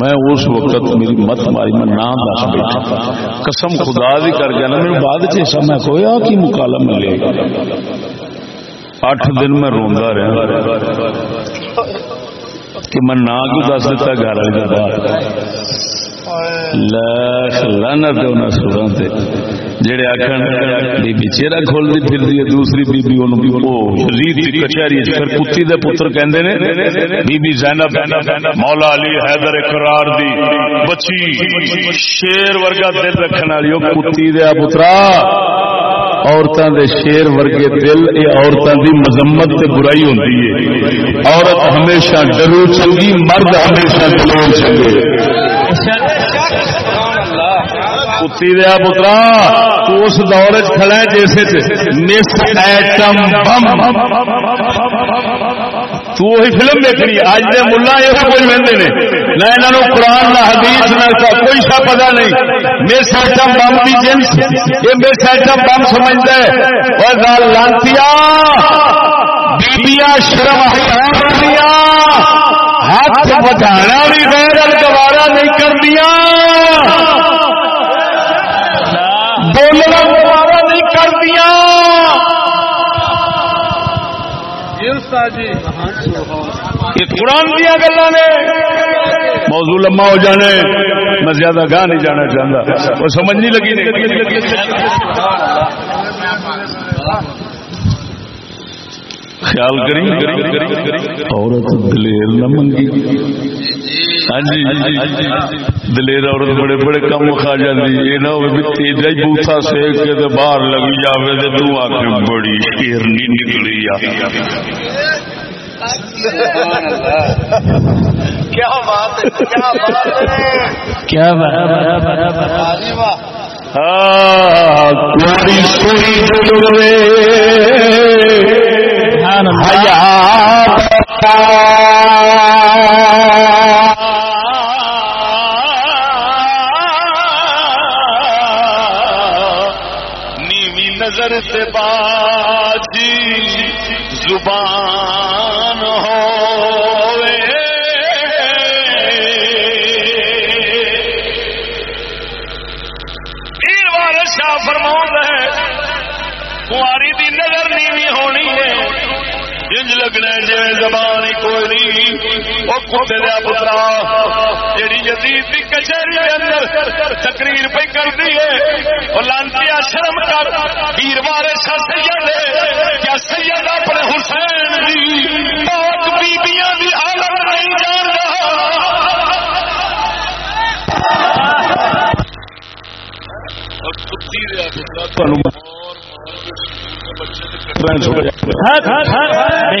میں اس وقت میری مت ماری، میں نام دس بیٹھا۔ قسم خدا بھی کر گیا نا میرے بعد چیسا میں کوئی کی مکالا ملے اٹھ دن میں روندا رہا۔ کہ میں نہ کیوں دس دیتا گھر والے جڑے بی چہرہ کھولتی پھر دوسری کچہری پھر کتی دے پتر کہندے نے۔ بی بی زینب مولا علی حیدر اقرار دی بچی شیر ورگا دل رکھنے والی کتی دیا پترا۔ عورتوں دے شیر ورگے دل یہ عورتوں دی مذمت تے برائی ہوتی ہے۔ عورت ہمیشہ ڈرو چنگی مرد ہمیشہ ڈرو چنگے کتی دیا پترا، تو اس دور چڑا جیسے مس ایٹم بم۔ تو وہی فلم دیکھنی اج دے ملا یہ کچھ وہدے نے۔ نہ انہوں قرآن، نہ حدیث، نہ کوئی سا پتا نہیں۔ مس ایٹم بم کی جنس، یہ مس ایٹم بم سمجھتا ہے۔ اور گال لانتی بیبیاں شرم ہاتھ بٹھانا بھی غیر گوارا نہیں کر دیا بولنا گوارا نہیں کر دیا یہ قرآن دیا گلا نے۔ موضوع لما ہو جانے۔ میں زیادہ گاہ نہیں جانا چاہتا۔ وہ سمجھ نہیں لگی۔ خیال کری عورت دلیر نہ منگی۔ ہاں جی۔ دلیر عورت بڑے بڑے کم کھا جاتی۔ یہ نہ تیجا ہی بوسا سیک کے باہر لگی جائے تو تو آ کے بڑی شیرنی نکلی کیا بات کیا بات کوئی سوئی نیوی نہیں دیا پترا، جیڑی جدید کی کچہری کے اندر تقریر پہ کرتی ہے، وہ لانتی شرم کر ویر مارے سا سید کیا سید اپنے حسین دی پاک بیبیاں دی حالت نہیں جان رہا اور کتی دیا پترا۔ بچے پتر بے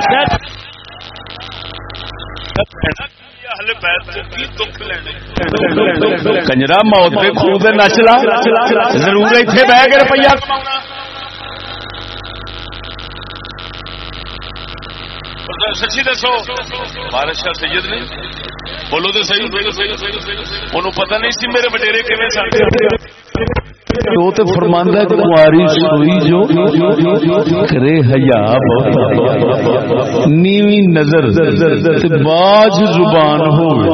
شک۔ کنجرا موت کے خوہ دے ضرور اتنے بہ کے روپیہ سچی دسو بارش شاہ سید نے بولو تو صحیح انہوں پتہ نہیں سی میرے بٹیرے کیویں سن تو تے فرماندا ہے کماری سوئی جو کرے حیا بہت نیوی نظر تے باج زبان ہوے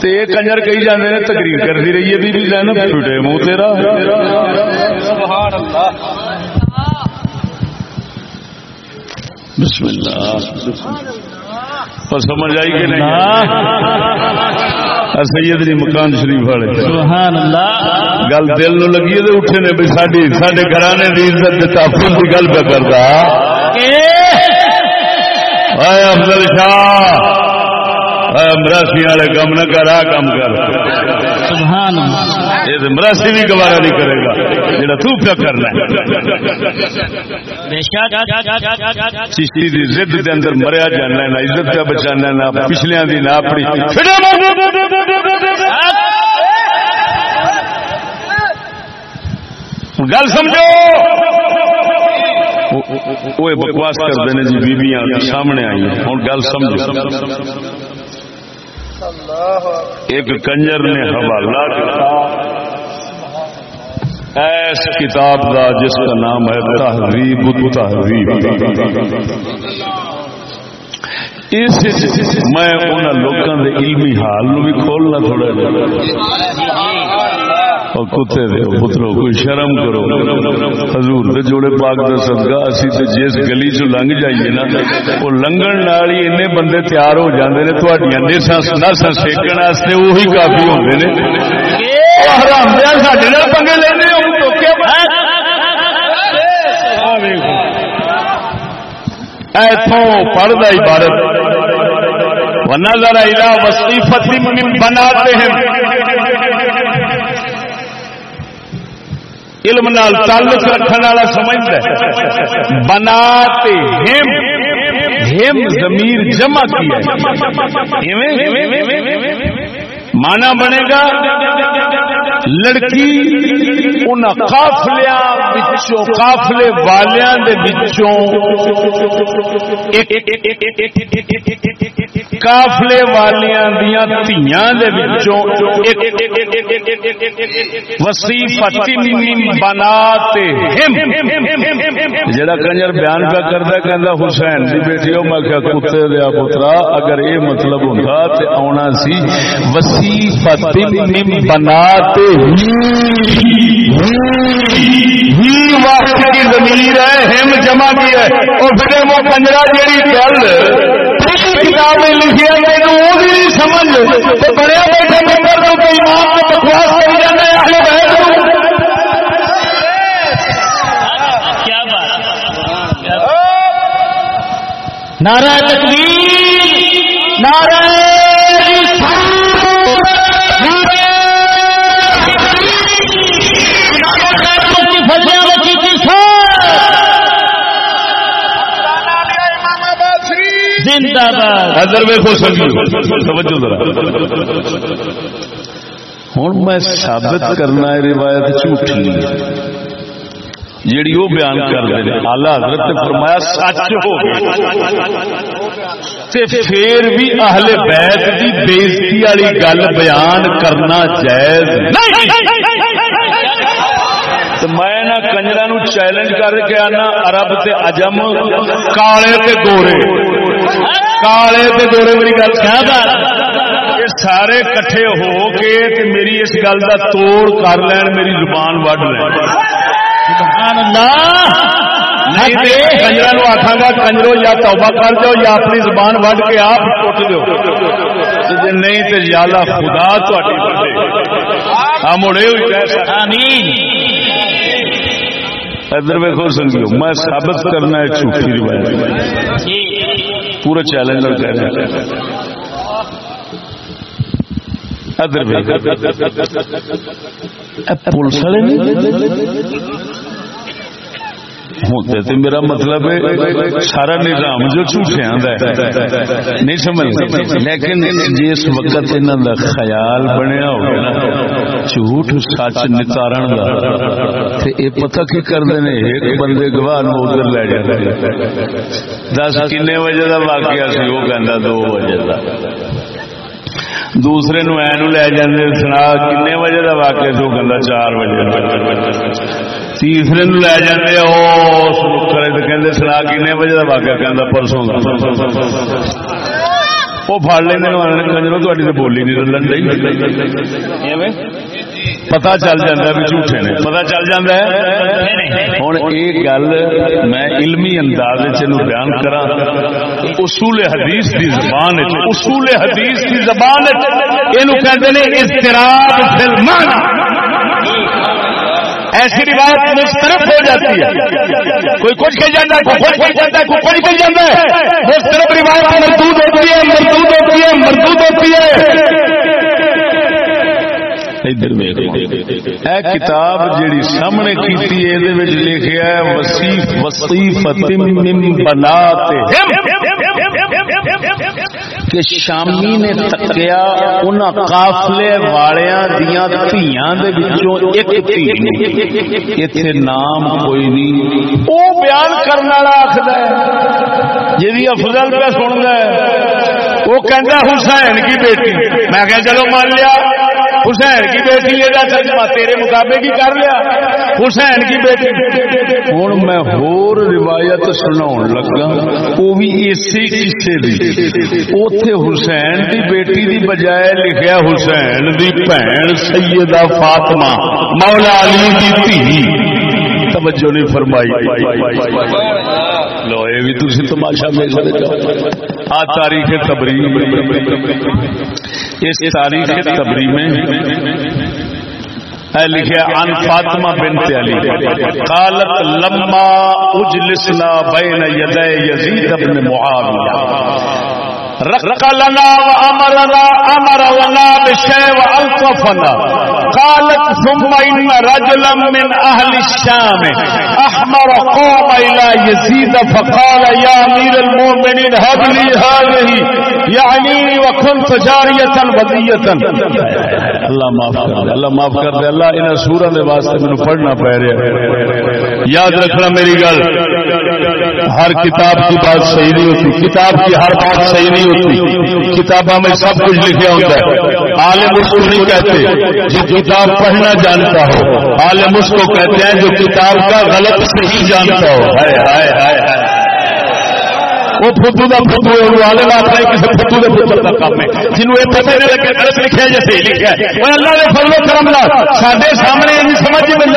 تے یہ کنجر کہی جاندے نے تقریر رہی ہے بی بی زینب چھوٹے منہ تیرا۔ سبحان اللہ۔ بسم اللہ۔ اور سمجھ آئی کہ نہیں؟ سید علی مکان شریف والے سبحان اللہ گل دل نو لگی ہے تے اٹھے نے بھی ساڈی ساڈے گھرانے دی عزت تے تحفظ دی گل پہ کردا۔ اے افضل شاہ۔ مراسی والے کم نہ کر آ کم کر۔ سبحان یہ مراسی بھی گوارا نہیں کرے گا جڑا تو پیا کرنا ہے۔ چشتی دی ضد دے اندر مریا جانا نہ عزت پہ بچانا نہ پچھلیاں دی نہ اپنی۔ گل سمجھو؟ وہ بکواس کرتے ہیں جی بیبیاں سامنے آئی ہوں گل سمجھو۔ ایک کنجر نے حوالہ کیا۔ ایس کتاب کا جس کا نام ہے تحریب التحریب اس میں ان لوگوں کے علمی حال نو بھی کھولنا تھوڑا اور کتے دے پترو کوئی شرم کرو۔ حضور دے جوڑے پاک دا صدقہ اسی تے جس گلی چ لنگ جائیے نا، وہ لنگن نال ہی اینے بندے تیار ہو جاندے نے تہاڈیاں نساں نساں سیکن واسطے وہی کافی ہوندے نے۔ او حرام دے ساڈے نال پنگے لینے لیندے ہو توکے ایتھوں پڑھدا عبارت ونظر الى وصیفت من بناتهم علم نال تعلق رکھنے والا سمجھتا ہے۔ بناتے ہم ہم ضمیر جمع کیا مانا بنے گا لڑکی ان قافلیا بچوں قافلے والیاں دے بچوں قافلے والیاں دیاں تیاں دے بچوں وصیفت بناتے ہم جڑا کنجر بیان پہ کردا کہندا حسین دی بیٹی او میں کہا کتے دیا پترا اگر یہ مطلب ہوندا تے آونا سی وصیفت بناتے ہی وقت کی ضمیر ہے ہم جمع کی ہے اور پھر وہ کنجرا جیڑی گل کتابیں لکھی ہیں وہ بھی نہیں سمجھ تو بڑے بیٹھے ممبر کو کوئی ایمان میں بکواس کری جانا ہے اہل بیت نعرہ تکبیر، نعرہ زندہ باد۔ ادھر ویکو سنگیو توجہ ذرا۔ ہوں میں ثابت کرنا ہے روایت جھوٹھی۔ جیڑی وہ بیان کر رہے آلہ حضرت نے فرمایا سچ ہو۔ تے پھر بھی اہل بیت کی بےزتی والی گل بیان کرنا جائز نہیں۔ میں نہ کنجرا نو چیلنج کر کے آنا عرب تے عجم کالے تے گورے۔ کالے تے گورے میری گل کیا سارے کٹھے ہو کے تے میری اس گل دا توڑ کر لین میری زبان وڈ لین سبحان اللہ نہیں تے کنجرا نو آخا گا کنجرو یا توبہ کر جاؤ یا اپنی زبان وڈ کے آپ ٹوٹ دو جے نہیں تے یا اللہ خدا تہاڈی بندے ہاں مڑے ہوئی کہہ سکتے آمین ادھر ویکو سنگیو میں ثابت کرنا ہے جھوٹھی روایت پورا چیلنج اور کہنا ہے ادھر پولیس والے ہوتے تو میرا مطلب ہے، سارا نظام جو جھوٹے آدھا نہیں سمجھ لیکن جس وقت انہوں کا خیال بنیا ہو جھوٹ سچ نکارن کا یہ پتہ کی کرتے ہیں، ایک بندے گواہ نو ادھر لے جاتے دس کن بجے کا واقعہ سی، وہ کہہ دو بجے کا دوسرے نو اینو لے جاندے، سنا کنے بجے دا واقعہ سی تو کہندا 4 بجے تیسرے نو لے جاندے او سنکرے تے کہندے سنا کنے بجے دا واقعہ کہندا پرسوں دا۔ وہ پھڑ لیندے نے کنجرو تہاڈی تے بولی نہیں رلن دئی۔ ایویں؟ پتا چل جاتا ہے جھوٹے نے۔ پتا چل جاتا ہے؟ ہوں یہ گل میں علمی انداز بیان کرا اصول حدیث کی زبان اصول حدیث کی زبان یہ کہتے ہیں اضطراب فلمان ایسی روایت مسترف ہو جاتی ہے۔ کوئی کچھ کہہ جاتا ہے، کوئی کچھ کہہ جاتا ہے، کوئی کچھ کہہ جاتا ہے۔ مسترف روایت مردود ہوتی ہے، مردود ہوتی ہے، مردود ہوتی ہے۔ کتاب جیڑی سامنے کیتی ہے لکھیا ہے، وصیف وصیفت من بنات کہ شامی نے تکیا ان قافلے والیاں دیاں دھیاں دے وچوں ایک دھی ایتھے نام کوئی نہیں۔ او بیان کرن والا آکھدا ہے جیدی افضل پہ سندا ہے۔ وہ کہندا حسین کی بیٹی۔ میں کہ چلو مان لیا۔ حسین کی بیٹی یہ ترجمہ تیرے مقابلے کی کر لیا۔ حسین کی بیٹی۔ ہوں میں ہور روایت سنا لگا، وہ بھی اسی قصے دی۔ اتے حسین دی بیٹی دی بجائے لکھیا حسین دی بھن سیدہ فاطمہ، مولا علی دی تھی توجہ نہیں فرمائی۔ لو، یہ بھی تھی تماشا آ تاریخ تبری اس تاریخ تبری میں لکھے ان فاطمہ بنت علی، قالت لما اجلسنا بین یدی یزید ابن معاویہ۔ رق لنا وامرنا امرنا بشيء والطفنا قالت، ثم ان رجلا من اهل الشام احمر قام الى يزيد، فقال، يا امير المؤمنين، هب لي هذه يعني وكنت جاريه وذيه اللہ معاف کر اللہ معاف کر دے۔ اللہ انہاں سورہ دے واسطے مینوں پڑھنا پے رہا یاد رکھنا میری گل، ہر کتاب کی بات صحیح نہیں ہوتی، کتاب کی ہر بات صحیح نہیں نہیں ہوتی। کتابوں میں سب کچھ لکھا ہوتا ہے۔ عالم اس کو نہیں کہتے جو جی کتاب پڑھنا جانتا ہو، عالم اس کو کہتے ہیں جو کتاب کا غلط صحیح جانتا ہو۔ ہائے ہائے ہائے وہ فدو کا فدو والے اپنا کسی فدو کے پتر کا کام ہے۔ جنہوں یہ پتہ نہیں لگے، غلط لکھا جیسے لکھا ہے۔ وہ اللہ نے فضل و کرم سارے سامنے سمجھ میں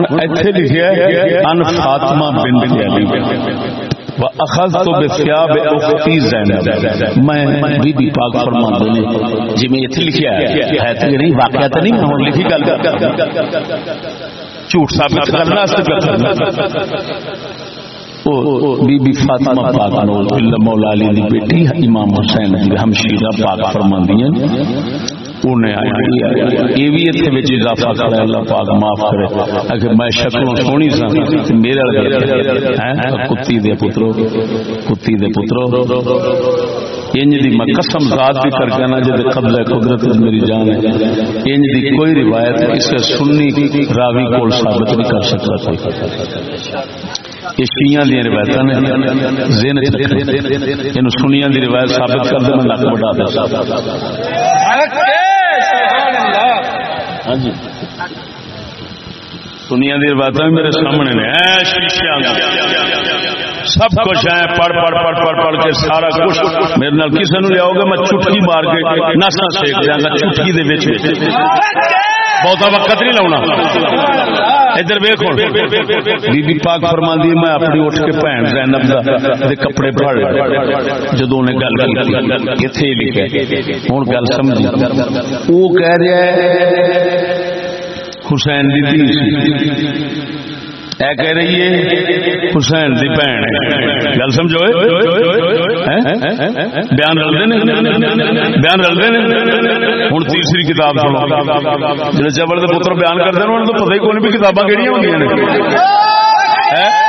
لکھا ان فاطمہ بن علی۔ اخذ تو بثياب اختی زینب میں بی بی پاک جی میں لکھیا ہے۔ ہے تے نہیں واقعہ تے نہیں ہن لکھی گل۔ جھوٹ ثابت کرنا بی بی فاطمہ پاک نو مولا علی دی بیٹی امام حسین دی ہمشیرہ پاک فرماندیاں۔ یہ بھی اتنے اضافہ اللہ پاک معاف کرے۔ اگر میں شکلوں سونی سا میرے کتی دے پترو، کتی دے پترو۔ انج دی میں قسم ذات بھی کر کے نا قبل قدرت میری جان ہے۔ انج دی کوئی روایت اسے سنی راوی کول ثابت نہیں کر سکتا کوئی۔ روایت نے دی روایت ثابت کر دے، میں نک بڑھا دے۔ ہاں جی دنیا دی باتیں میرے سامنے نے سب کچھ ہے پڑھ پڑھ پڑھ پڑھ پڑھ کے سارا کچھ میرے نال کسی نے لیاؤ گے میں چٹکی مار کے نسا سیک دیا گا چٹکی دے وچ بہت وقت نہیں لاؤنا ادھر ویکو بی بی پاک فرما دی میں اپنی اٹھ کے بھن زینب دا کپڑے پھاڑ جدو نے گل کی اتنے لکھا ہن گل سمجھ او کہہ رہا ہے حسین دی دھی اے کہہ رہی ہے، حسین دی بھن گل سمجھو بیان رلتے نے بیان رلتے نے ہوں تیسری کتاب سنو۔ جڑے چبل کے پتر بیان کرتے ہیں، انہوں نے تو پتہ ہی کوئی بھی کتاباں کہڑی ہوں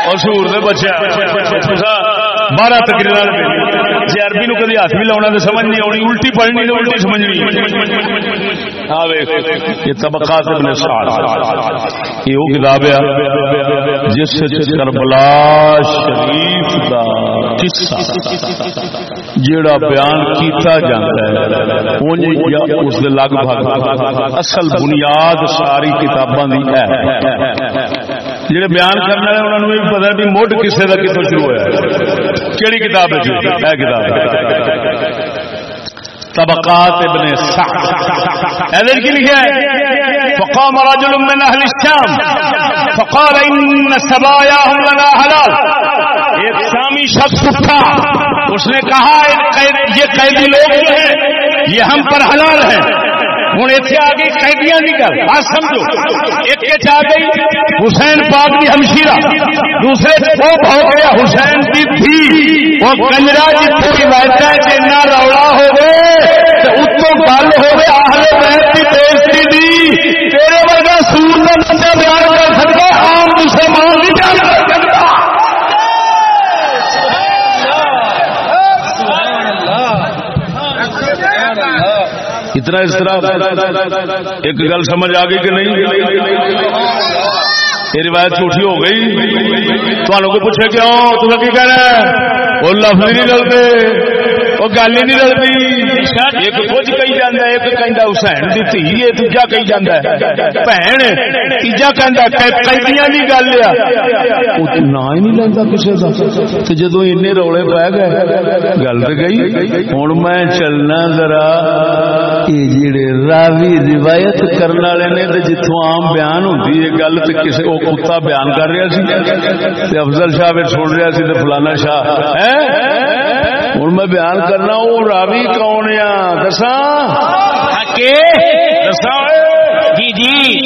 اور سور دے بچے۔ بارہ تقریر جی عربی نو کدی ہاتھ بھی لاؤنا تو سمجھ نہیں آنی الٹی پڑھنی تو الٹی سمجھنی یہ طبقات ابن سعد یہ وہ کتاب ہے جس کربلا شریف دا قصہ جیڑا بیان کیتا جاتا ہے اونج یا اس دے لگ بھگ اصل بنیاد ساری کتاباں دی ہے جڑے بیان کرنے والے انہوں نے بھی پتا بھی مڈ کسے کا کتوں شروع ہوا کیڑی کتاب ہے جی؟ کتاب طبقات ابن سعد۔ ادھر کی لکھا ہے، فقام رجل من اهل الشام، فقال ان سباياهم لنا حلال۔ ایک شامی شخص اٹھا، اس نے کہا، یہ قیدی لوگ جو ہیں، یہ ہم پر حلال ہیں۔ ہوں اتنے آ گئی قیدیاں کی گل۔ بات سمجھو۔ ایک آ گئی حسین پاک کی ہمشیرا دوسرے وہ ہو گیا۔ حسین کی تھی۔ وہ کنجرا جتنے روایت ہے جنا رولا ہوگے اتوں گل ہوگی آہل بیت کی بےزتی دی۔ تیرے ورگا سور کا بندہ بیان کر سکتا عام مسلمان نہیں بیان کر سکتا اتنا اس طرح ایک گل سمجھ آ گئی کہ نہیں؟ یہ روایت جھوٹھی ہو گئی۔ تمہوں کو پوچھے کیوں تم کی کہنا ہے وہ لفظ نہیں لگتے وہ گل ہی نہیں لگتی ایک کچھ کہی جانا ایک کہہ حسین کی دھی ہے دوجا کہی جانا بہن تیجا کہدیاں کی گل ہے نا ہی نہیں لینا کسی کا جدو این روڑے پہ گئے گل تو گئی ہوں میں چلنا ذرا جڑے راوی روایت کرنے والے نے جتوں عام بیان ہوتی ہے گل تو کسی وہ کتا بیان کر رہا سی افضل شاہ بھی سن رہا سی فلانا شاہ ہوں میں بیان کرنا وہ راوی کون آ دسا دسا جی جی۔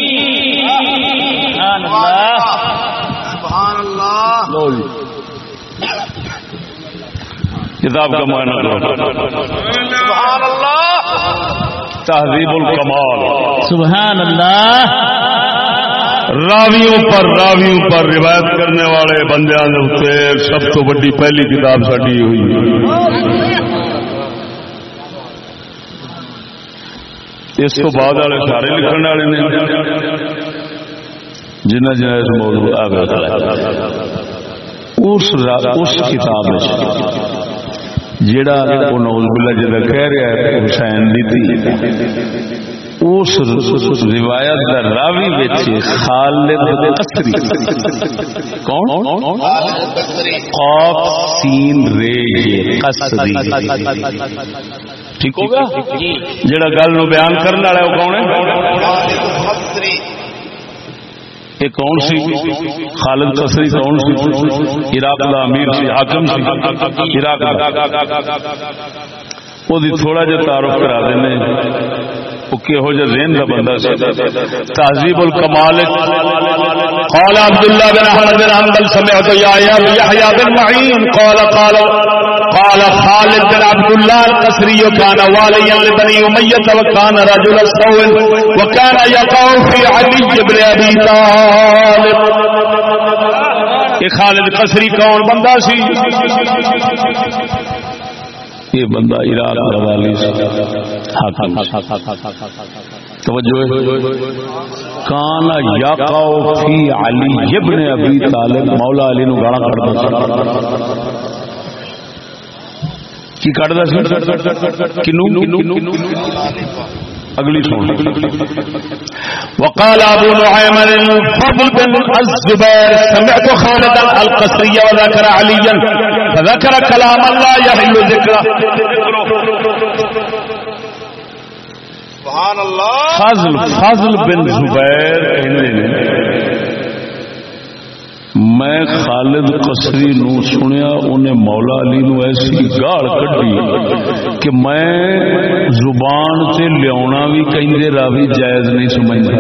کتاب کا معائنہ تہذیب الکمال۔ سبحان اللہ۔ راویوں پر راویوں پر روایت کرنے والے بندے سب تو بڑی پہلی کتاب ساری ہوئی اس کو بعد والے سارے لکھنے والے نے جنہ جنہ اس موضوع آ اس کتاب جڑا نوز بلا جا کہہ رہا ہے، حسین دی اس روایت دا راوی وچ خالد قصری کون؟ قاف سین رے قصری ٹھیک ہوگا جڑا گل نو بیان کرنے والا وہ کون ہے؟ یہ کون سی؟ خالد قصری کون سی؟ عراق دا امیر سی، حاکم سی۔ عراق دا۔ وہ تھوڑا جا تعارف کرا دینے۔ کہو جا ذہن کا بندہ سی تہذیب الکمال۔ قال عبد الله بن احمد بن حنبل، سمعت يا يحيى بن معين قال قال قال، خالد بن عبد الله القسري كان واليا لبني اميه وكان رجل سوء وكان يقع في علي بن ابي طالب۔ یہ خالد قسری کون بندہ سی؟ یہ بندہ عراق توجہ کان یقاو فی علی ابن ابی طالب، مولا علی نو گالا کڈدا کی کڈدا سی؟ کنو؟ اگلی سن وقال ابو نعيم الفضل بن الزبير سمعت خالد القصري وذكر عليا فذكر كلام الله يحل ذكره سبحان الله فضل فضل بن زبير میں خالد قصری نو سنیا، انہیں مولا علی نو ایسی گال کٹی کہ میں زبان سے لیا بھی کہیں راوی جائز نہیں سمجھتا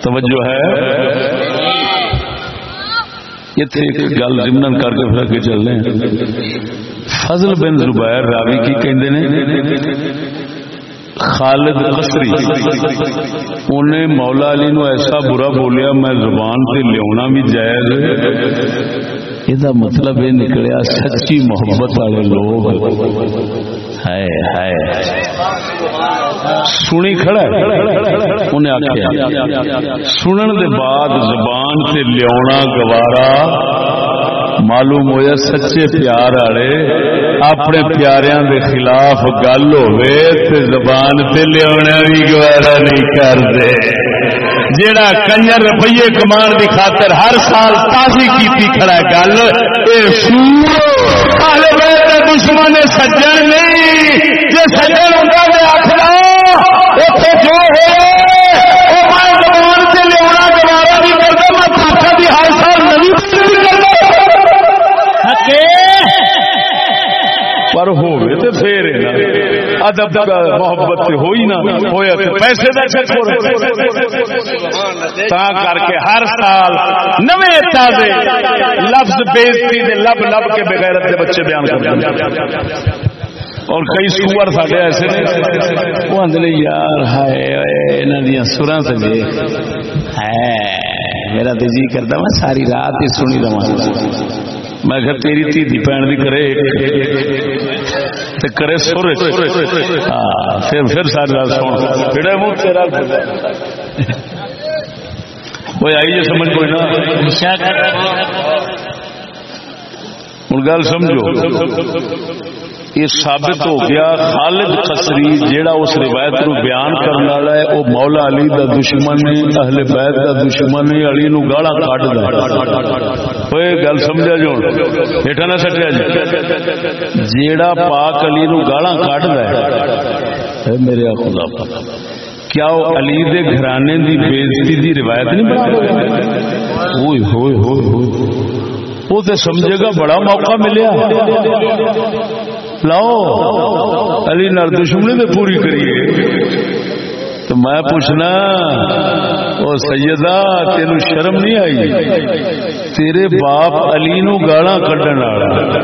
توجہ ہے؟ اتنے ایک گل ضمن کر کے پھر اگے چل رہے ہیں فضل بن زبیر راوی کی کہندے نے؟ خالد قصری انہیں مولا علی نو ایسا برا بولیا میں زبان سے لیا بھی جائز یہ مطلب یہ نکلیا سچی محبت والے لوگ۔ سنی کھڑا انہیں آخیا سنن دے بعد زبان سے لیا گوارا۔ معلوم ہوا سچے پیار والے اپنے پیاریاں دے خلاف گل ہوے تے زبان تے لیا بھی گوارا نہیں کرتے جیڑا کنجر روپیے کمان دی خاطر ہر سال تازی کیتی کھڑا گل، اے سور دشمن سجن نہیں جی سجن ادب محبت سے ہوئی نہ ہویا تو پیسے تا کر کے ہر سال نوے تازے لفظ بےزتی دے لب لب کے بغیرت کے بچے بیان کر اور کئی سور ساڈے ایسے وہ آدھے یار، ہائے انہوں دیا سرا سے ہے میرا تو جی کرتا میں ساری رات ہی سنی رہا میں کہ تیری تھی دی پہن دی کرے تے کرے سر ہاں پھر منہ تیرا کوئی آئی جی سمجھ کوئی نہ۔ ہوں گل سمجھو۔ یہ ثابت ہو گیا خالد قصری جیڑا اس روایت نو بیان کرنے والا ہے، وہ مولا علی دا دشمن ہے، اہل بیت دا دشمن ہے، علی نو گالا کٹ دا اوے گل سمجھا جی جو بیٹھا نہ سٹیا جی۔ جیڑا پاک علی نو گالا کٹ دا ہے۔ میرے خدا کیا وہ علی دے گھرانے دی بےزتی دی روایت نہیں بنا ہوئے ہوئے ہوئے ہوئے۔ وہ تو سمجھے گا بڑا موقع ملیا۔ لاؤ۔ علی نال دشمنی تو پوری کریے۔ تو میں پوچھنا، او سیدہ تین شرم نہیں آئی؟ تیرے باپ علی نو گالا کڈن والا۔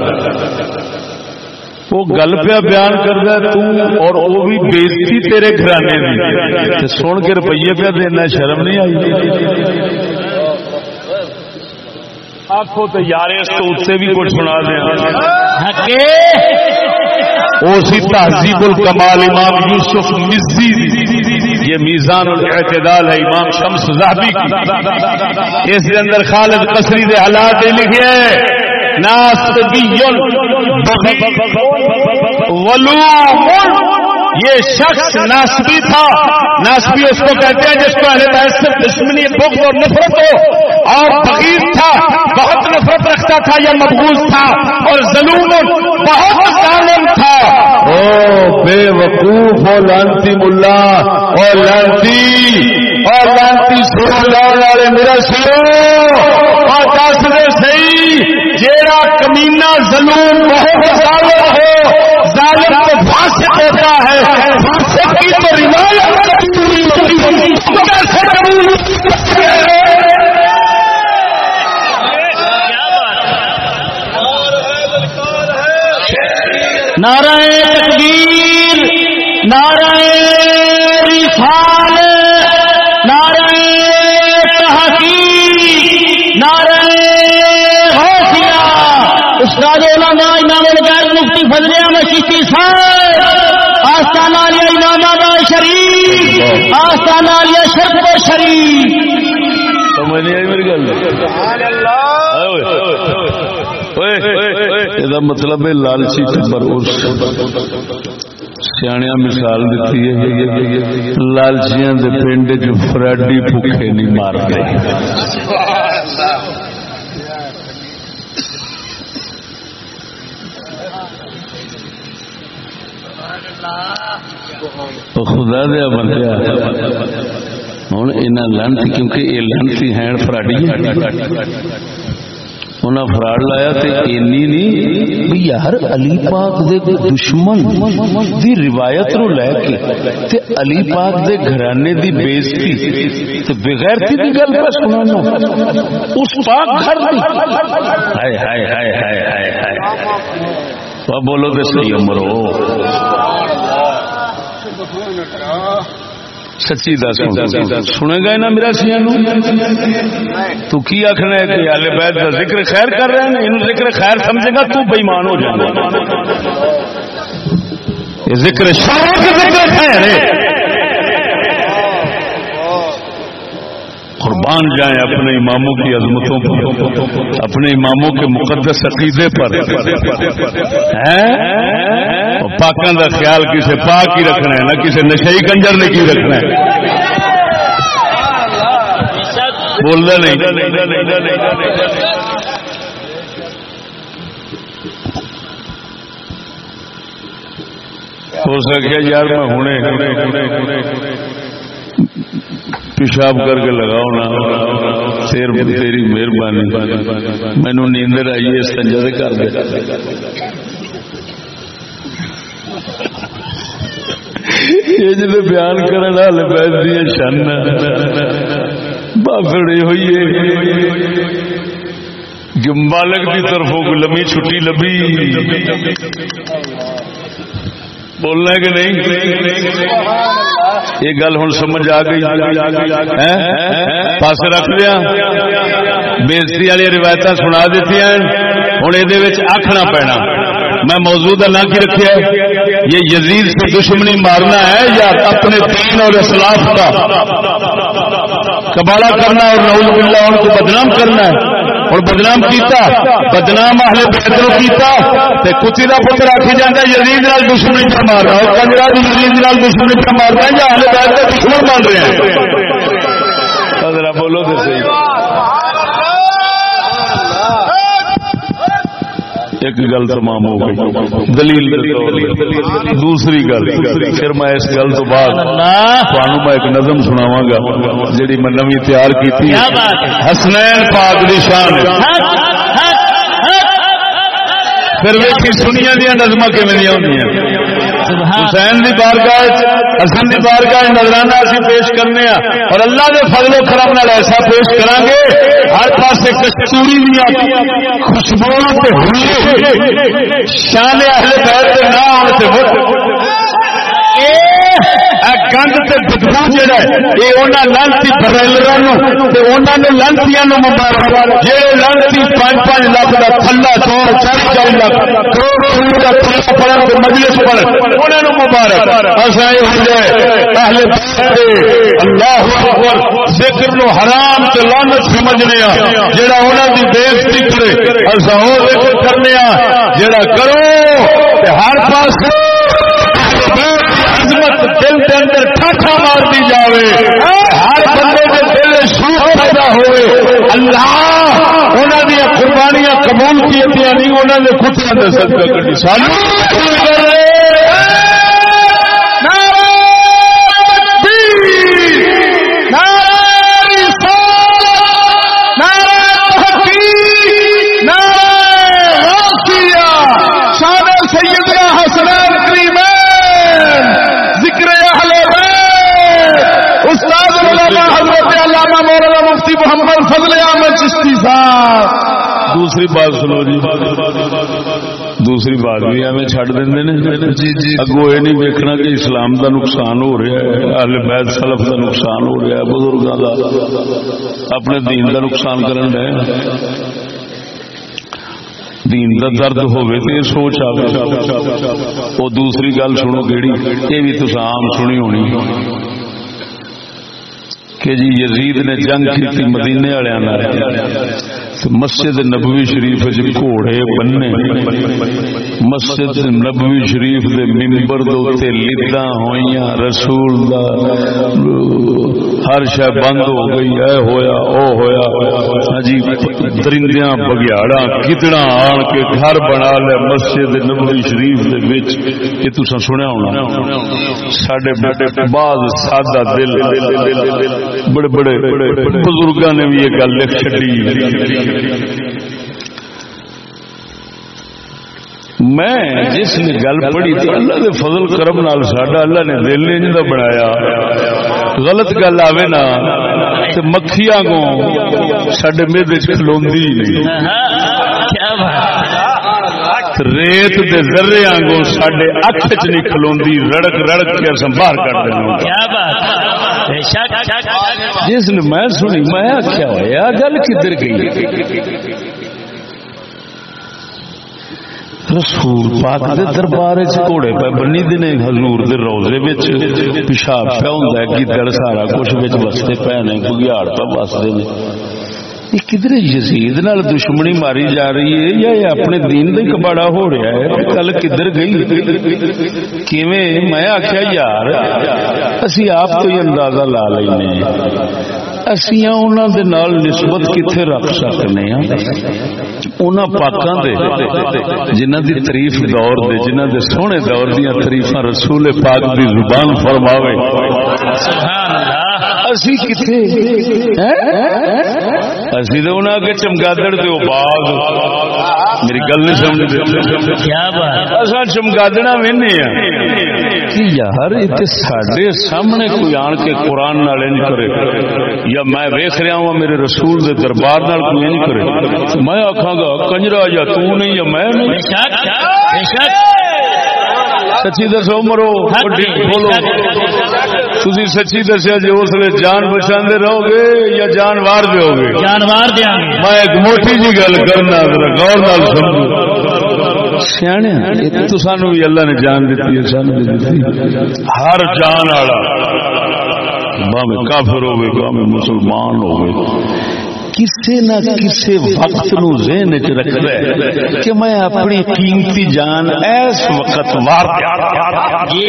وہ گل پیا بیان کرتا تو اور وہ بھی بےزتی تیرے گھرانے کی سن کے روپیے پیا دینا، شرم نہیں آئی؟ آخو تو یار اس تو اتنے بھی کچھ سنا دیا اسی تہذیب الکمال امام یوسف مزی۔ یہ میزان الاعتدال ہے امام شمس زہبی کی۔ اس کے اندر خالد قصری دے حالات لکھے ناس ولو یہ شخص ناسبی تھا۔ ناسبی اس کو کہتے ہیں جس کو اہل بحث سے دشمنی، بغض اور نفرت ہو۔ اور فقیر تھا، بہت نفرت رکھتا تھا یا مقبوض تھا۔ اور ظلم بہت ظالم تھا۔ او بے وقوف اور لانتی ملا اور لانتی اور لانتی سر والے میرا سرو اور دس دے صحیح جیڑا کمینہ ظلم بہت ظالم ہو، ظالم کو فاسق ہوتا ہے۔ فاسق کی تو روایت نارائن تقدیر نارائن رسال نارائن استاد علماء امام الغیر مفتی فضل احمد چشتی صاحب آستانہ علیہ امام آباد شریف آستانہ علیہ شرف شریف۔ سمجھ نہیں آئی میری گل۔ یہ مطلب ہے لالچی ٹبر سیاح مثال دیتی ہے۔ لالچیاں دے پنڈ چ فراڈی بھوکے نہیں مار خدا دیا بندیا ہوں یہاں لنت کیونکہ یہ لنت ہیں فراڈی۔ انہیں فراڈ لایا تے اینی نہیں بھی یار علی پاک دے دشمن دی روایت نو لے کے تے علی پاک دے گھرانے دی بےزتی تے بغیر دی گل پہ سنانا۔ اس پاک گھر دی۔ ہائے ہائے ہائے ہائے ہائے بولو تے صحیح عمرو سچی دس سنے گا نا میرا سیا تو کی آخنا ہے کہ آلے بیت کا ذکر خیر کر رہے ہیں انہوں ذکر خیر سمجھے گا تو بےمان ہو جائے گا یہ ذکر ذکر خیر ہے قربان جائیں اپنے اماموں کی عظمتوں پر اپنے اماموں کے مقدس عقیدے پر پاکوں کا خیال کسی پاک ہی رکھنا ہے، نہ کسی نشئی کنجر نے کی رکھنا ہے۔ بولنا نہیں۔ ہو سکے یار میں ہوں پیشاب کر کے لگاؤ نا۔ شیر تیری مہربانی۔ مینو نیندر آئی اس سنجا کر دے۔ یہ جب بیان کرنے والے بیت دیا شن۔ بافڑی ہوئی مالک کی طرفوں کو لمبی چھٹی لبھی۔ بولنا کہ نہیں؟ یہ گل ہوں سمجھ آ گئی۔ پاس رکھ لیا۔ بےزتی والی روایت سنا دیتی ہوں یہ آخنا پینا۔ میں موجود نہ کی رکھے یہ یزید سے دشمنی مارنا ہے یا اپنے دین اور اسلاف کا کباڑا کرنا اور نعوذ باللہ ان کو بدنام کرنا ہے؟ اور بدنام کیتا؟ بدنام اہل بیترو کیتا؟ تے کتی دا پتر آکھی جاندا یزید نال دشمنی پر مار رہا اور کنجرا یزید نال دشمنی پر مار رہا ہے؟ یا اہل بیت کا دشمن مان رہے ہیں؟ ذرا بولو تے صحیح۔ ایک گل تمام ہو گئی۔ دلیل دوسری گل پھر میں اس گل تو بعد میں ایک نظم سناوا گا جی میں نوی تیار کی حسنین پاک دی شان پھر ویکھی سنیا دیا نظم کمی ہوں حسین دی بارگاہ حسن دی بارگاہ نظرانہ اسی پیش کرنے ہیں اور اللہ دے فضل و کرم نال ایسا پیش کران گے ہر پاسے کستوری دیا خوشبو تے ہوئے شان اہل بیت دے نہ آن تے گند سے بدبو جہا یہ انہوں لانتی برائلر لانتی مبارک لانتی پانچ پانچ لاکھ کا تھلا چور چالی لاکھ کروڑ تھلا مجلس پڑھ مبارک ہو جائے اللہ ذکر نو حرام سے لانت سمجھنے جہاں انہوں کی بےزتی کرے ایسا وہ ذکر کرنے جہاں کرو ہر پاس دل کے اندر ٹھاٹا مار دی جاوے۔ ہر بندے کے دل شوق پیدا ہوئے اللہ انہوں نے قربانیاں قبول کی نہیں انہوں نے کچھ نہ سکتا کر سال دوسری بات سنو جی۔ دوسری بات بھی ایویں چڈ دیں جی جی اگو یہ نہیں ویکنا کہ اسلام دا نقصان ہو رہا ہے اہل بیت سلف دا نقصان ہو رہا ہے بزرگوں کا اپنے دین دا نقصان کرن رہے دین دا درد ہوئے تو یہ سوچ آ وہ دوسری گل سنو کہڑی یہ بھی تو عام سنی ہونی۔ کہ جی یزید نے جنگ کی مدینے والے مسجد نبوی شریف گھوڑے بننے، مسجد نبوی شریف دے ممبر دے لدا ہوئی رسول دا، ہر شہ بند ہو گئی، اے ہویا، او ہویا ہاں جی درندیاں بگیاڑا کتنا آن کے گھر بنا لے مسجد نبوی شریف دے وچ یہ تسا سنیا ہونا۔ ساڈے بیٹے بعض سادہ دل، بڑے بڑے بزرگاں نے بھی یہ گل لکھ چڈی میں جس نے گل پڑھی تو اللہ دے فضل کرم نال ساڈا اللہ نے دل نے جدا بنایا۔ غلط گل آوے نا تے مکھیاں کو ساڈے میدے وچ کھلوندی نہیں۔ کیا بات؟ ریت دے ذرے آنگوں ساڈے اکھ وچ نہیں کھلوندی رڑک رڑک کے اساں باہر کڈ دینا کیا بات؟ جس نے میں سنی، میں آخیا ہوا گل کدھر گئی؟ رسول پاک دے دربار چ گھوڑے پہ بنی دے حضور دے روزے وچ پیشاب پہ ہوندا ہے گدڑ سارا کچھ وچ بستے پے نے بگیاڑ پہ بستے نے۔ یہ کدھر یزید نال دشمنی ماری جا رہی ہے یا یہ اپنے دین دا کباڑا ہو رہا ہے؟ کل کدھر گئی؟ کیویں؟ میں آخیا یار، اسی آپ تو ہی اندازہ لا لینے اسیاں انہاں دے نال نسبت کتھے رکھ سکنے ہاں؟ انہاں پاکاں دے، جنہاں دی تعریف دور دے، جنہاں دے سونے دور دیاں تعریفاں رسول پاک دی زبان فرماوے۔ سبحان اللہ۔ اسی کتھے اسی تو انہاں کے چمگادڑ تے او باغ میری گل نہیں سمجھ کیا بات۔ اساں چمگادڑا وینے ہاں۔ کہ یار سامنے کوئی آن کے نال کرے۔ یا میں ویخ رہا ہوں میرے رسول دے دربار نال کوئی انج کرے۔ میں آخا گا کنجرا یا تو نہیں یا میں نہیں۔ بے شک بے شک۔ سچی دسو مرو بولو۔ تھی سچی دسیا جی اس لیے جان بچاندے رہو گے یا جان وار دو گے؟ جانوار دیا میں ایک موٹی جی گل کرنا غور نال سمجھو۔ سیاح تو سانو بھی اللہ نے جان دیتی ہے سانو ہر جان والا کافر ہوگی باویں مسلمان ہوگی کسی نہ کسی وقت نو ذہن چ رکھدا ہے کہ میں اپنی قیمتی جان اس وقت مار جی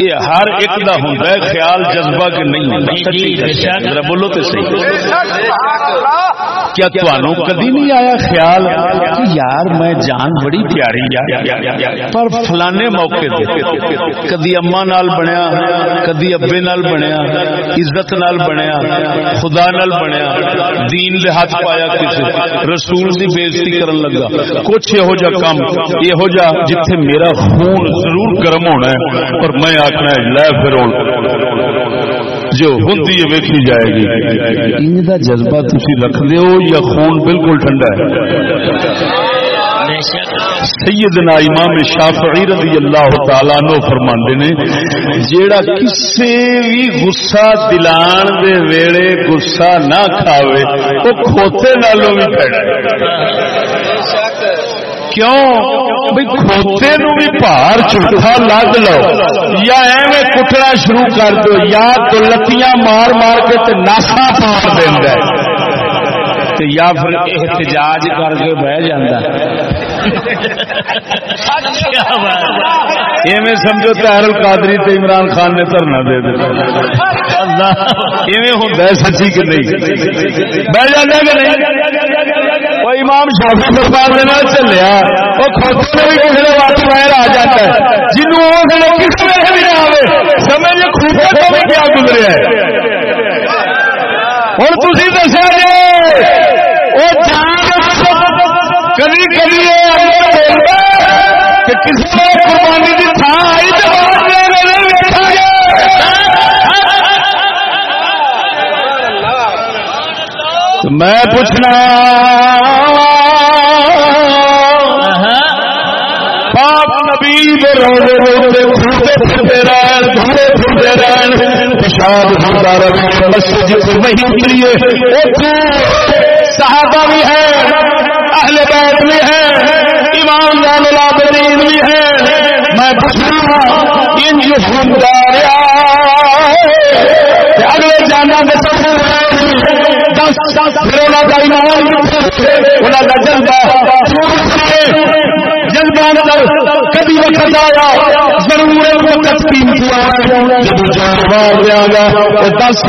یہ ہر ایک دا ہوندا ہے خیال جذبہ کہ نہیں جی، جی،۔ ذرا بولو تے صحیح کیا تھانوں کدی نہیں آیا خیال کہ یار میں جان بڑی پیاری ہے پر فلانے موقع تے کدی اما نال بنیا کدی ابے نال بنیا عزت نال بنیا خدا نال بنیا دین دے ہاتھ پایا کسی رسول دی بےزتی کرن لگا۔ کچھ یہو جا کام یہو جا جتھے میرا خون ضرور گرم ہونا ہے اور میں آخنا ہے، لے پھر جو ہوتی ہے ویکھی جائے گی۔ ان دا جذبہ تسی رکھ ہو یا خون بالکل ٹھنڈا ہے؟ سیدنا امام شافعی رضی اللہ تعالیٰ نو فرماندے نے، جیڑا کسے بھی غصہ دلان دے ویلے غصہ نہ کھاوے وہ کھوتے نالوں بھی پیڑا کیوں؟ بھئی کھوتے نو بھی پار چٹھا لگ لو، یا ایویں کٹنا شروع کر دو، یا تو لتیاں مار مار کے تے ناسا پار دیندا ہے۔ تے یا پھر احتجاج کر کے بہ جاندا کیا ایویں سمجھو تہر القادری تے عمران خان نے دھرنا دے دتا اللہ۔ ایویں ہوندا ہے سچی کہ نہیں؟ بہ جاندا کہ نہیں؟ وہ امام شافعی سرکار دے نال چلیا۔ وہ کھوتے بھی کسی وقت باہر آ جاتا ہے۔ جنوں وہ کھڑے کس میں بھی نہ آوے سمجھ کھوتے تو بھی کیا گزریا ہے ہوں تھی دسیا جی وہ جان کبھی کبھی کہ کسی نے قربانی کی میں پوچھنا پاپ نبی دے روزے روزے گھومتے پھرتے رہن گھومتے پھرتے رہن، پیشاب ہوتا رہے، مسجد کو نہیں ملیے صحابہ بھی ہے اہل بیت بھی ہے امام زان العابدین بھی ہے۔ میں پوچھنا ان جو اگلے جانا پھر کا ایمان انہوں کا جذبہ جذبہ اندر کبھی وقت آیا۔ ضرور وقت قیمتی آیا جب جانوار گا دس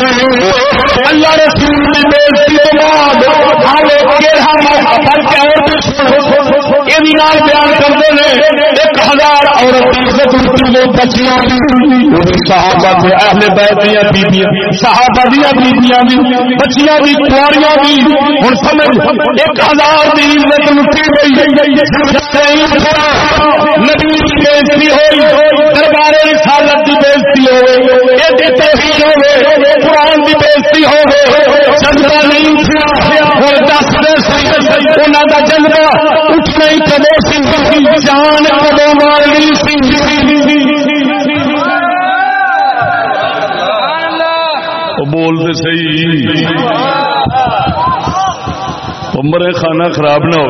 اللہ رسول کی بےزتی کے بعد اور یہ بھی نال بیان کرتے ہیں ایک ہزار عورت عزت اٹھتی وہ بچیاں بھی صحابہ کے اہل بیت دیا بیبیاں صحابہ دیا بیبیاں بھی، بچیاں بھی کواریاں بھی۔ ہن سمجھ، ایک ہزار دی عزت لٹی گئی نبی کی بےزتی ہوئی دربار رسالت کی بےزتی ہوئے ایڈی توہین قرآن بےزتی نہیں اٹھیا دس جذبہ اٹھنا ہی سی، جان مارنی سی۔ بولتے صحیح۔ خانہ خراب نہ ہو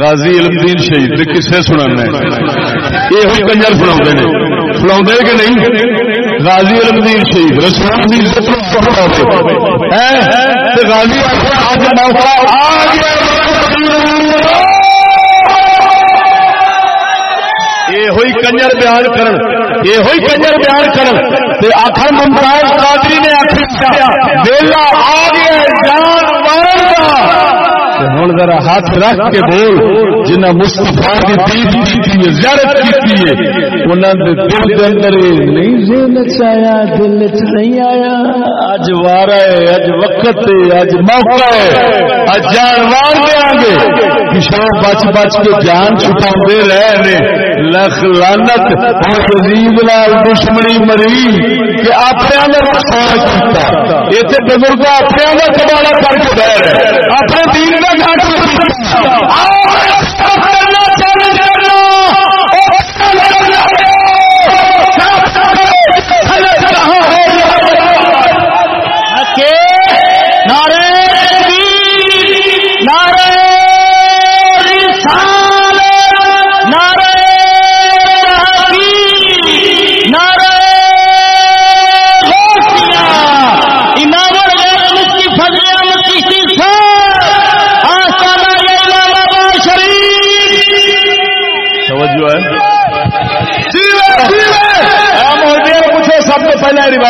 غازی علم دین شہید کسے سنانا یہ کنجر سنا سنا کہ نہیں؟ غازی علم دین شہید رسول عزت بہت غازی آج موقع آ گیا یہ ہوئی کنجر بیان کرن، یہ ہوئی کنجر بیان کرن۔ تے آخر ممتاز قادری نے آخر ویلا آ گیا، جان مارن کا ہوں ذرا ہاتھ رکھ کے بول، جنہ مستفا کی دید کی زیارت کی انہوں نے دل کے اندر نہیں ذہن آیا، دل چ نہیں آیا اج وار ہے اج وقت ہے اج موقع ہے اج جان وار دیا گے پچھوں بچ بچ کے جان چھپا رہے نے۔ لکھ لانت عزیز لال دشمنی مری کہ اپنے نقصان کیا اتنے بزرگ اپنے کا کباڑا کر کے بہ رہے۔ اپنے دین کا سب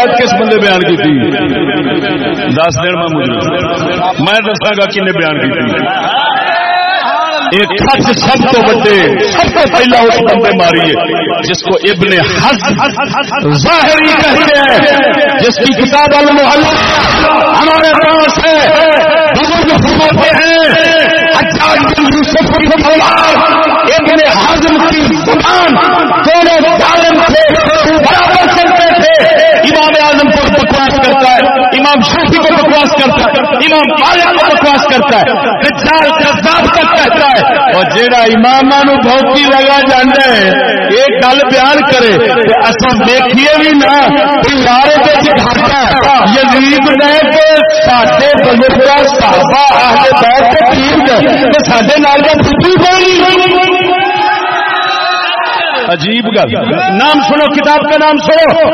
روایت کس بندے بیان کی تھی؟ دس دن میں مجھے۔ میں دسا گا کن بیان کی تھی۔ ایک خط سب تو بڑے، سب سے پہلا اس بندے ماری ہے، جس کو ابن حز ظاہری کہتے ہیں، جس کی کتاب المحلہ ہمارے پاس ہے۔ بزرگ فرماتے ہیں اچھا ابن حزم کی زبان دونوں ظالم تھے برابر چلتے تھے امام اعظم کو بکواس کرتا ہے امام شافی کو بکواس کرتا ہے امام آیا کو بکواس کرتا ہے، رجال کذاب تک کہتا ہے۔ اور جیڑا امام نو بھوکی لگا جانا ہے، ایک گل بیان کرے کہ اصل دیکھیے بھی نہ سارے گھاٹا یزید نے کہ ساڈے بزرگ صحابہ، اہل بیت کے ٹھیک سڈے نال کوئی عجیب گل۔ نام سنو، کتاب کا نام سنو۔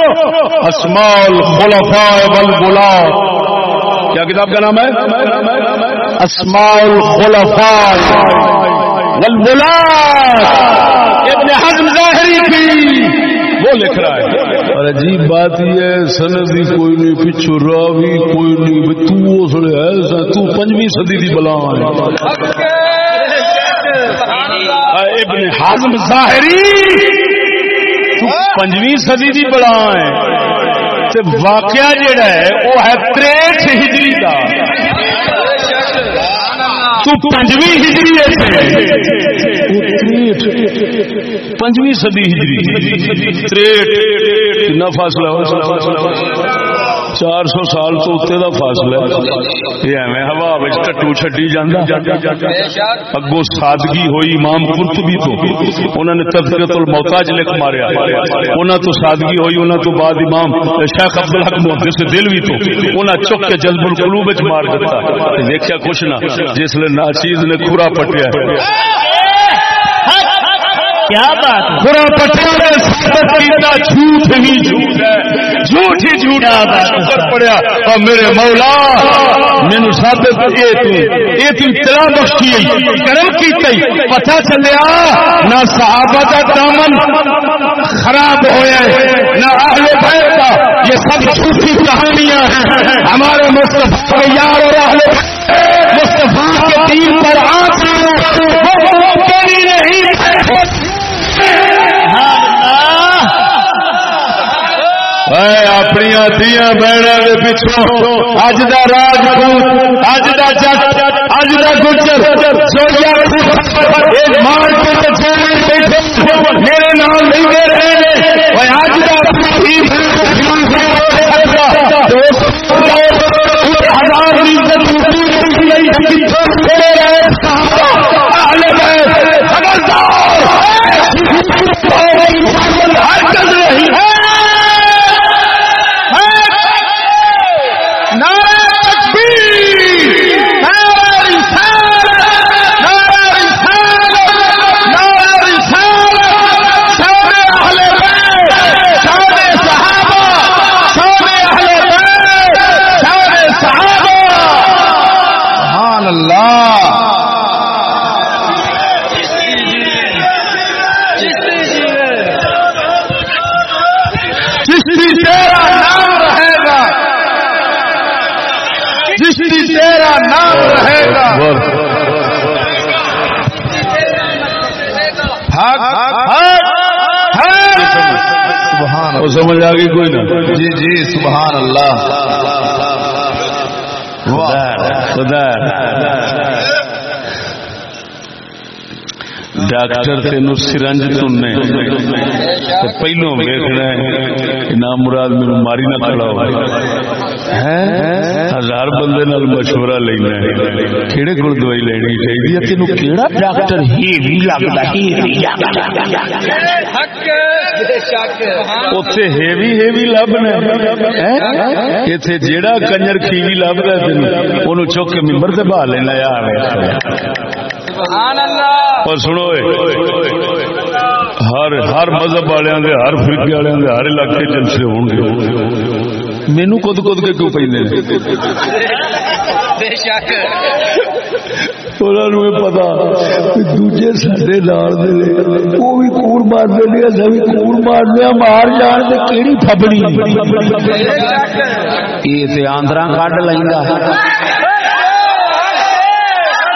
اسمال خلفاء والبلا کیا کتاب کا نام ہے؟ اسمال خلفاء والبلا ابن حزم ظاہری کی وہ لکھ رہا ہے۔ اور عجیب بات یہ ہے سندی کوئی نہیں پچھو راوی کوئی نہیں تو اس ہے تو پنجویں صدی دی بلا ہے۔ ابن حازم ظاہری۔ پنجویں صدی دی بڑا ہے۔ تے واقعہ جڑا ہے، وہ ہے تریٹ ہجری کا پنجویں ہجری ہے پنجویں صدی ہجری۔ تریٹ کنا فاصلہ چار سو سال تو اتنے کا فاصلہ یہ ایویں ہوا ٹٹو چڈی جانا اگو سادگی ہوئی امام قرطبی تو۔ انہوں نے تذکرت المحتاج لکھ ماریا۔ انہوں تو سادگی ہوئی انہوں تو بعد امام شیخ عبد الحق محدث دلوی تو۔ انہوں چک کے جذب القلوب مار دیتا۔ دیکھا کچھ نہ، جس نے ناچیز نے کھورا پٹیا۔ کیا بات برا پٹیا جھوٹ ہی جھوٹ ہے۔ جھوٹ ہی جھوٹ کر پڑیا اور میرے مولا مینو ثابت یہ یہ تو اطلاع بخشی کرم کی تھی پتہ چلیا، نہ صحابہ کا دامن خراب ہویا ہے، نہ اہل بیت کا یہ سب جھوٹی کہانیاں ہیں۔ ہمارے مصطفیٰ یار اور اہل مصطفیٰ کے دین پر آپ اپنی دیا بہنوں کے پچھوں اج دا راجپوت اج دا جٹ، اج دا گجر سویا مار کے میرے نام نہیں دے رہے ہیں اج دا ہزار حرکت رہی ہے سبحان اللہ چشتی تیرا نام رہے گا چشتی تیرا نام رہے گا حق حق حق سبحان وہ سمجھ آ گئی کوئی نہ۔ جی جی سبحان اللہ۔ خدا ڈاکٹر تین سرنج چننے پہلو ویخنا نام مراد میرے ماری نہ کھڑا ہو۔ ہزار بندے نال مشورہ لینا کہڑے کو دوائی لینی چاہیے تین کہڑا ڈاکٹر ہی بھی لگتا اتنے ہیوی ہیوی لبنا اتنے جیڑا کنجر کھیوی لبدا تین وہ چک کے ممبر سے بہا لینا یار اور سنو ہر ہر مذہب والوں دے، ہر فرقے والوں دے، ہر علاقے جلسے ہون گے مینو کد کد کے کیوں پہ پتا دوجے سڈے لال وہ بھی کوڑ مارتے نے اصل بھی کوڑ مارنے مار جان سے کہڑی تھبڑی یہ آندرا کڈ لینا۔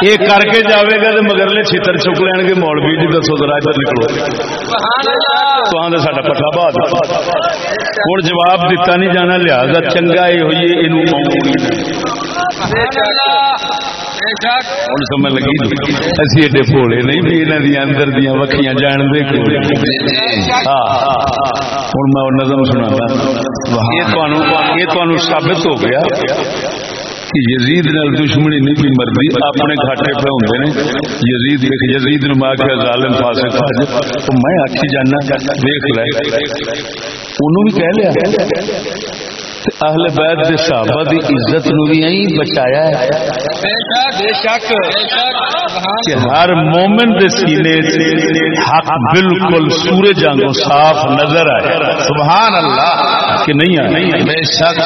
یہ کر کے جاوے گا تو مگرلے چھتر چک لین گے مولوی جی دسو ذرا ادھر نکلو تو ساڈا پٹھا بہت ہوں جواب دیتا نہیں جانا لہذا چنگا یہ ہوئی یہ سمجھ لگی اسی ایڈے بھولے نہیں بھی یہاں دیا اندر دیا وکیاں جان دے ہوں میں نظم سنا یہ ثابت ہو گیا کہ یزید نال دشمنی نہیں بھی مرضی، اپنے گھاٹے پہ ہوندے نے۔ یزید دیکھ، یزید نو ماں کے ظالم فاسق فاجر تو میں آکھی جاننا دیکھ لے۔ انہوں بھی کہہ لیا۔ اہل بیت دے صحابہ دی عزت نو بھی یہیں بچایا ہے۔ کہ ہر مومن دے سینے سے حق بالکل سورج آنگوں صاف نظر آئے۔ سبحان اللہ۔ کہ نہیں آئے۔ بے شک۔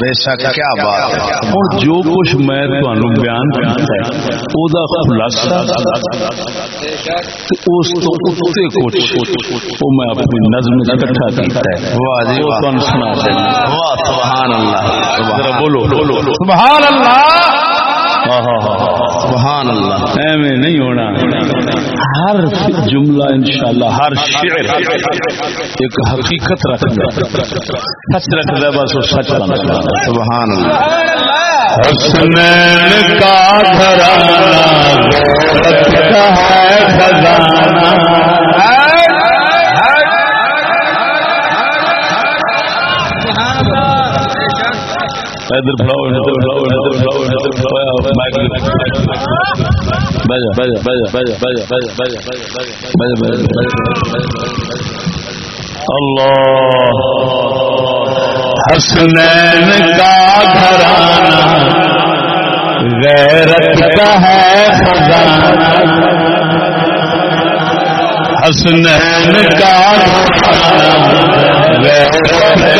بے شک۔ کیا بات ہے۔ ہوں جو کچھ میں تمہیں بیان کرتا ہے او دا خلاصہ اس تو اتنے کچھ وہ میں اپنی نظم اکٹھا کیتا ہے۔ واہ جی واہ۔ سنا واہ سبحان اللہ. ذرا بولو بولو سبحان اللہ. سبحان اللہ. ایویں نہیں ہونا. ہر جملہ انشاءاللہ ہر شعر. ایک حقیقت رکھتا ہے سچ رکھتا ہے بس وہ سچ ہے. سبحان اللہ. حسنین کا گھرانہ. غیرت کا ہے خزانہ. ادھر بلاؤ ادھر بلاؤ ادھر بلاؤ ادھر بلاؤ مائک بجا بجا بجا بجا بجا بجا بجا بجا بجا بجا اللہ حسنین کا گھرانہ غیرت کا ہے خزانہ حسنین کا گھرانہ غیرت کا ہے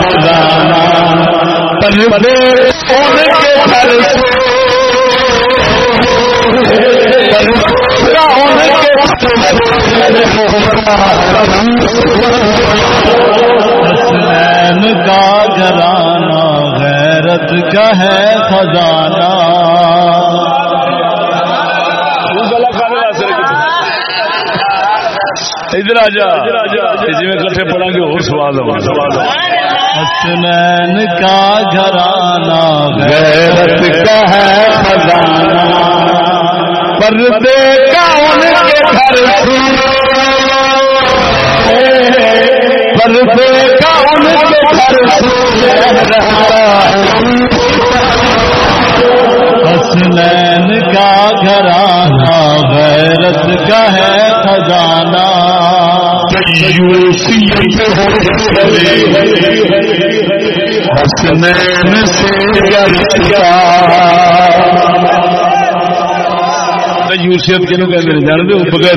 خزانہ پلوے ان کے گھر سے ان کے حسنین کا گھرانہ غیرت کا ہے خزانہ ادھر آ جا جی میں کٹھے پڑھا گے اور سوال ہو حسنین کا گھرانہ غیرت کا ہے خزانہ۔ پردے کا ان کے گھر پردے کا ان کے گھر حسنین کا گھرانہ غیرت کا ہے خزانہ۔ حسنین سے یوسیت کنو کہ جان دو بغیر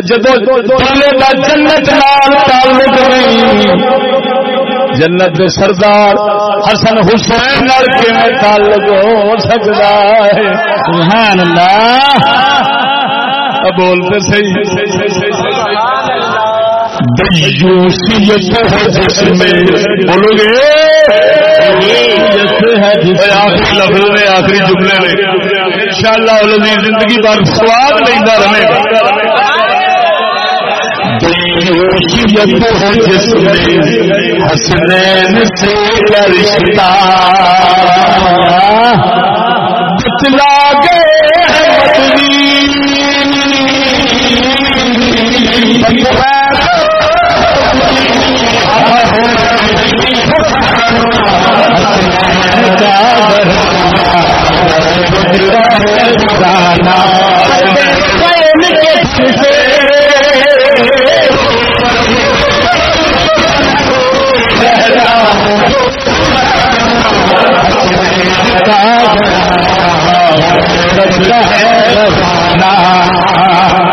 جدو جنت نال تعلق نہیں جنت دے سردار حسن حسین نال کیویں تعلق ہو سکتا ہے؟ سبحان اللہ۔ بولتے صحیح۔ دیوسیت ہے جس میں بولو گے۔ آخری لفظ میں آخری جملے میں۔ ان شاء اللہ زندگی بھر سواد لینا رہے دیوسیت ہے جس میں حسنین سے رشتہ بتلا گئے ہیں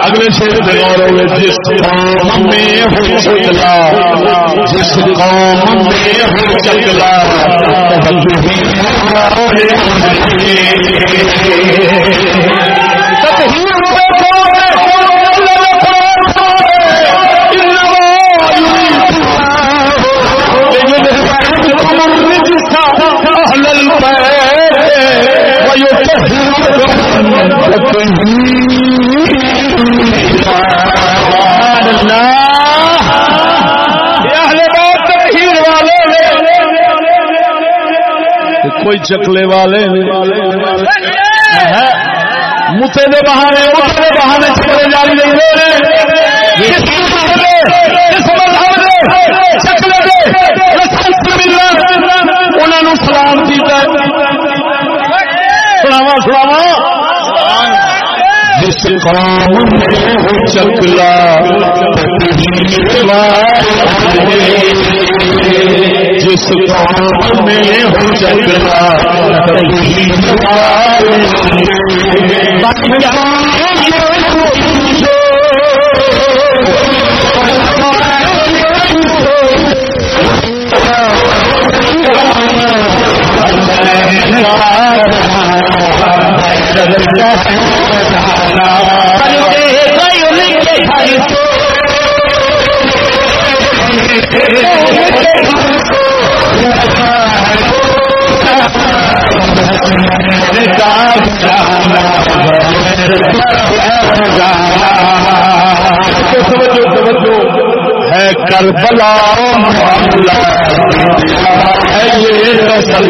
اگلے شیر ہوئے جس قوم میں ہو جس قوم میں ہو کوئی چکلے والے متے دے بہانے اٹھنے بہانے چکلے جاری نہیں انہوں سلام کیا سلاوا سلاوا جس میں ہو چکلا۔ جس قوم میں ہو چکلا۔ ہے کربلا معاملہ۔ ہے یہ رسول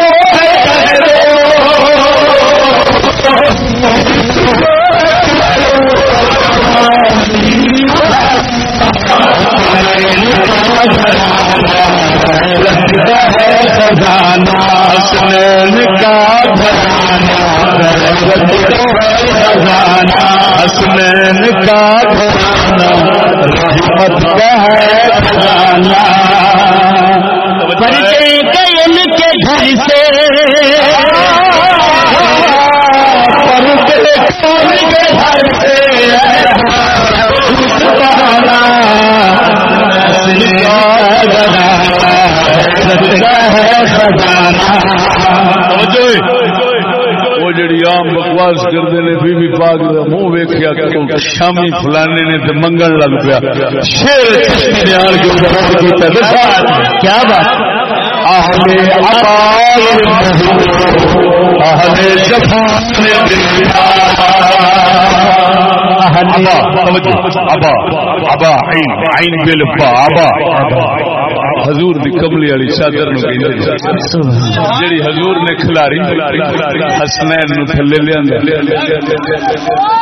تسلا خزانہ حسنین کا گھرانا خزانہ حسنین کا گھرانا رحمت کا ہے خزانہ پرچے کئن کے گھر سے پرچے کئن کے گھر سے وہ جڑی عام بکواس کرتے نے بی بی پاک دا منہ ویکھیا کہ شامی فلانے نے تے منگن لگ پیا۔ شیر کے اوپر کیا بات؟ اہل عطائر اہل جفان أبا. أبا. أبا. عین عین بل با أبا. حضور دی کملی والی چادر نو جڑی حضور نے کھلاری، حسنین نو تھلے لیاندا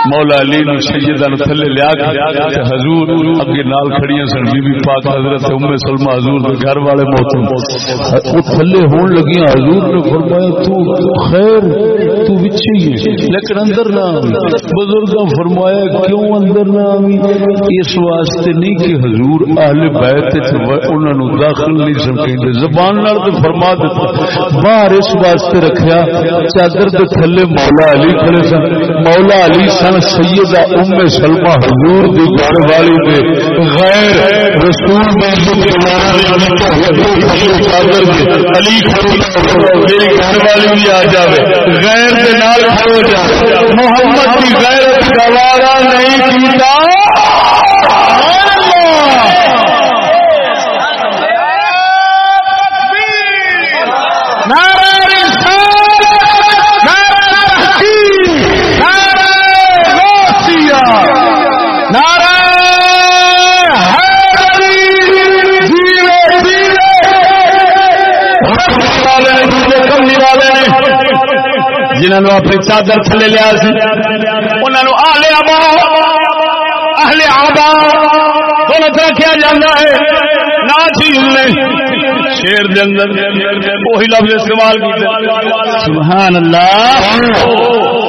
مولا علی نو، سیدہ نو تھلے لیا کے حضور اگے نال کھڑیاں سن۔ بی بی پاک حضرت ام سلمہ حضور دے گھر والے محترم او تھلے ہون لگیاں۔ حضور نے فرمایا، تو خیر، تو وچھی ہے۔ لیکن اندر نہ بزرگاں فرمایا، کیوں اندر نہ آوی اس واسطے نہیں کہ حضور اہل بیت انہاں نو داخل نہیں سمجھتے زبان نال تے فرما دیتا۔ باہر اس واسطے رکھیا چادر دے تھلے مولا علی کھڑے سن۔ مولا علی سن سیدہ ام سلمہ حضور دی گھر والی دے۔ غیر رسول چادر دے۔ علی کھڑے میری گھر والی بھی آ جاوے۔ غیر دے نال کھڑو جا محمد کی غیرت گوارا نہیں کیتا۔ جنہوں اپنی چادر تھلے لیا انہوں آلے آبا، اہل آبا کیا ہے؟ جی، نہ چیز نے شیر دے اندر وہی لفظ استعمال کیتے سبحان اللہ۔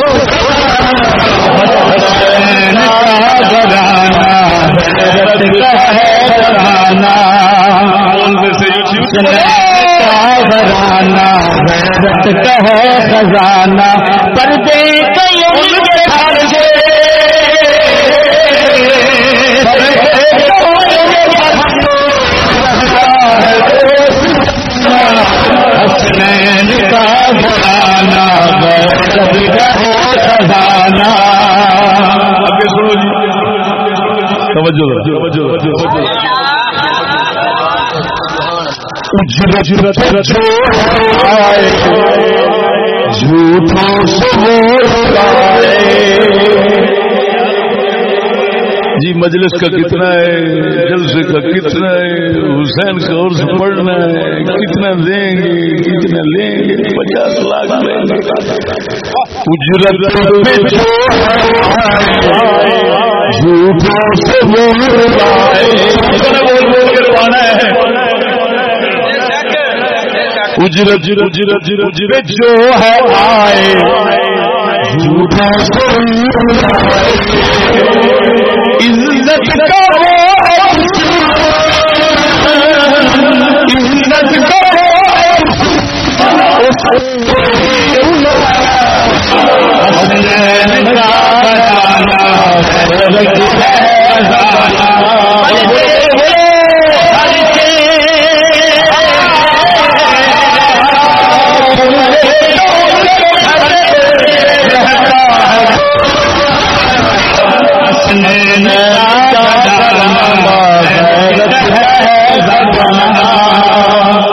ورانہ غیرت کا ہے خزانہ پردے حسنین کا توجہ توجہ اجرت جھوٹوں سے جی مجلس کا کتنا ہے؟ جلسے کا کتنا ہے؟ حسین کا عرص پڑھنا ہے۔ کتنا دیں گے؟ کتنا لیں گے؟ پچاس لاکھ لیں گے۔ اجرت جھوٹوں سے بول کروانا ہے اجرت اجرت اجرت جو ہے آئے۔ جھوٹوں سے عزت کا عزت کا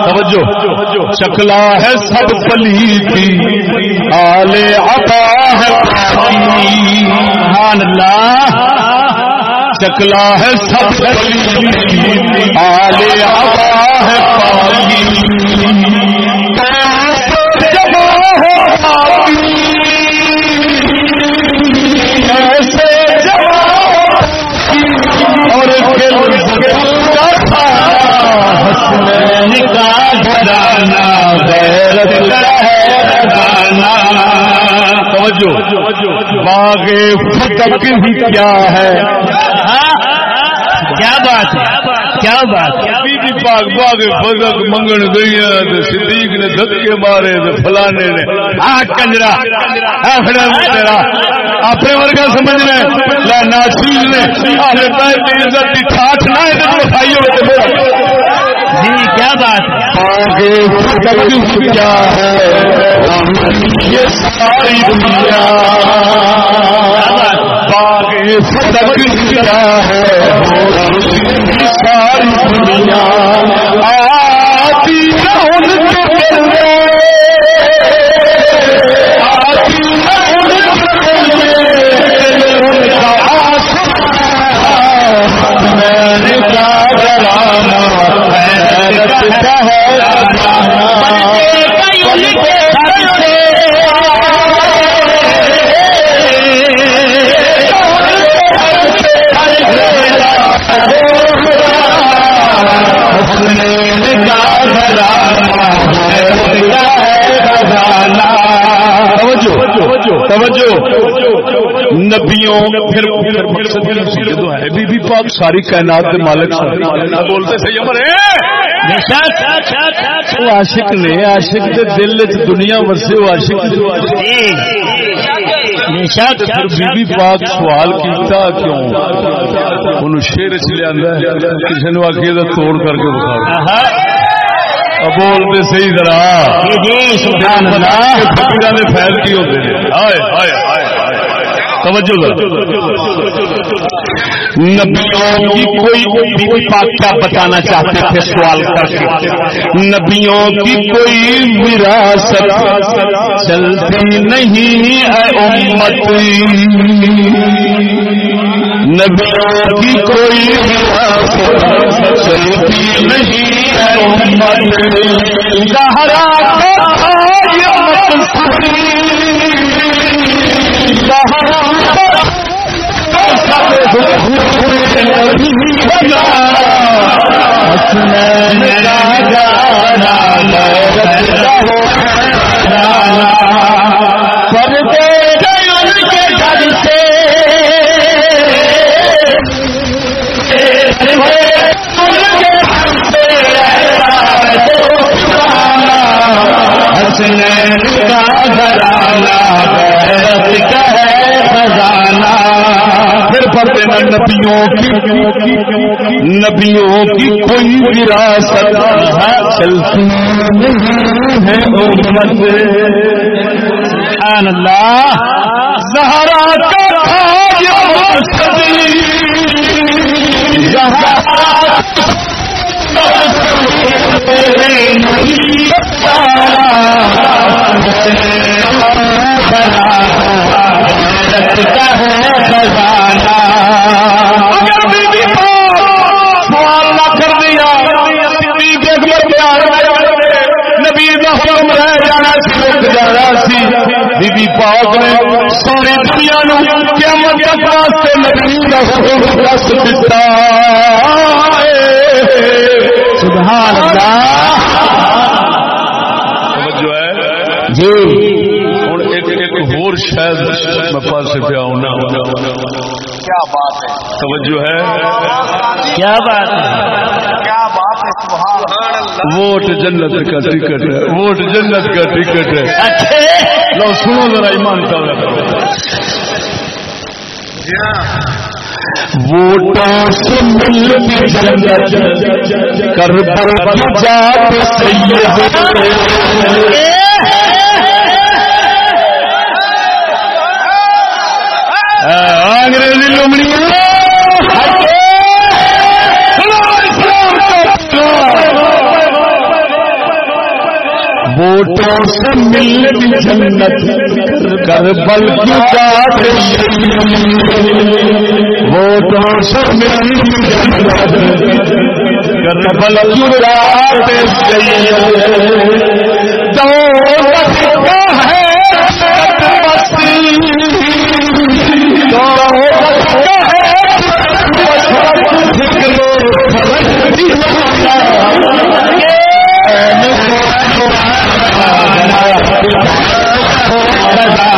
توجہ چکلا ہے سب پلی کی آلے عطا ہے سبحان اللہ۔ چکلا ہے سب پلی کی آلے عطا ہے پاکی باغ فتق ہی کیا ہے؟ کیا بات ہے؟ کیا بات ہے؟ بی بی پاک باغ فتق منگن گئی صدیق نے دھکے مارے فلانے نے آ کنجرا تیرا۔ اپنے ورگا لا نے اہل بیت کی عزت کی ٹھاٹ نہ ہے جی کیا بات ہے؟ کیا ساری دنیا۔ باغ کیا ہے؟ ساری دنیا۔ آتی نہ ان کے نبیوں پھر پھر مقصد تو ہے بی بی پاک ساری کائنات کے مالک بولتے سے عمر وہ عاشق نے عاشق کے دل چ دنیا وسے وہ عاشق پھر بی بی پاک سوال کیتا کیوں؟ انہوں شیر چ لیا کسی نے آخیا توڑ کر کے بخار بولتے صحیح طرح جی سبحان اللہ فکر میں فیل کی ہوتے ہیں۔ ہائے ہائے ہائے توجہ ذرا نبیوں کی کوئی بھی پاک کیا بتانا چاہتے تھے، سوال کر کے۔ نبیوں کی کوئی وراثت چلتی نہیں ہے امت۔ نبیوں کی کوئی وراثت چلتی نہیں ہے امت زہرا کا یہ مقصد نبیوں کی نبیوں کی کوئی وراثت چلتی نہیں ہے امت سبحان اللہ۔ زہرا کا تھا یہ مقصد زہرا اگر بی بی پاک سوال نہ کر دیا صدیق اکبر پیار نبی دا حکم رہ جانا سی رک جانا سی۔ بی بی پاک نے ساری دنیا نو قیامت تک واسطے نبی دا حکم دس دتا۔ سبحان اللہ۔ جو ہے۔ جی۔ شاید میں پاس پہ آؤں کیا بات ہے؟ توجہ ہے۔ کیا بات ہے؟ کیا بات ہے؟ سبحان اللہ۔ ووٹ جنت کا ٹکٹ ہے۔ ووٹ جنت کا ٹکٹ ہے۔ اچھے لو سنو ذرا ایمان کا۔ ووٹوں سے ملتی جنت۔ کر پر جات سید۔ انگریزی لمڑیاں ووٹوں سے ملتی جنت کر بل ووٹوں سے ملتی جنت کر بل کی دولت கரதா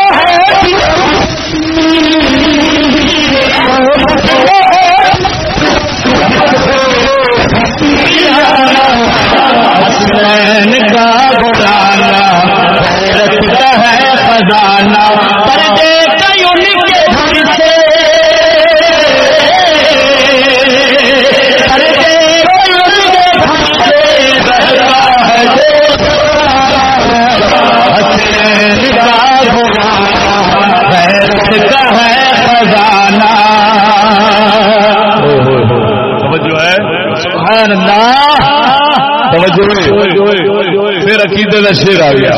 عقیدے کا شیر آ گیا۔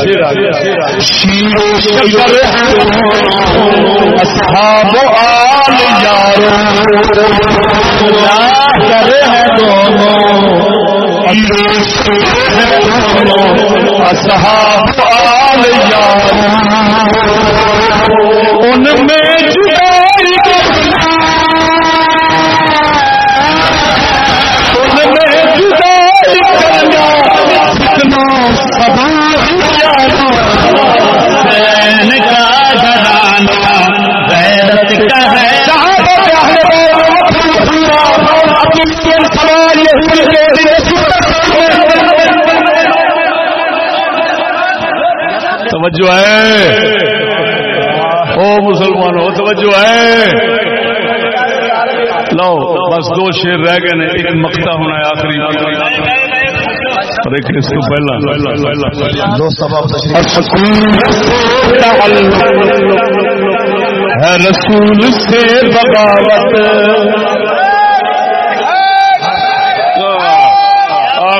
شیر اصحاب آل یارو کر ہے دونوں اصحاب آل یارو ان میں توجہ ہے۔ او مسلمانوں توجہ ہے۔ لو بس دو شیر رہ گئے نے ایک مقتا ہونا ہے آخری۔ اور ایک اس کو پہلا۔ دو سبب ہے رسول سے بغاوت۔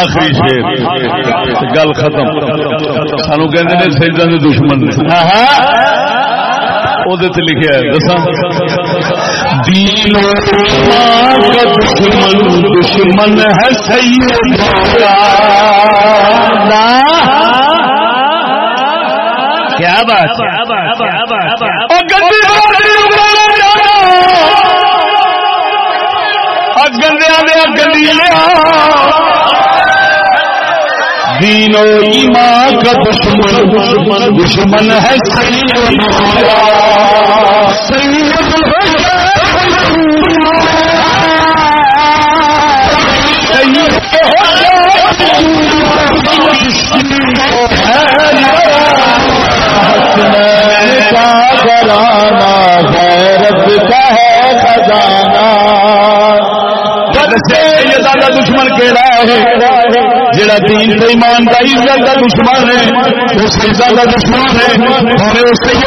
آخری شیر। گل ختم। سانو کہ سجدہ کے دشمن نے। وہ لکھا ہے دسا دین کا دشمن دشمن ہے سید کیا بات گندیا گندیا دین و ایمان کا دشمن دشمن دشمن ہے گرانا غیرت کا ہے خزانہ دشمن کہڑا ہے جڑا دین سے ایمان کا عزت کا دشمن ہے اس عزت کا دشمن ہے اور اس سے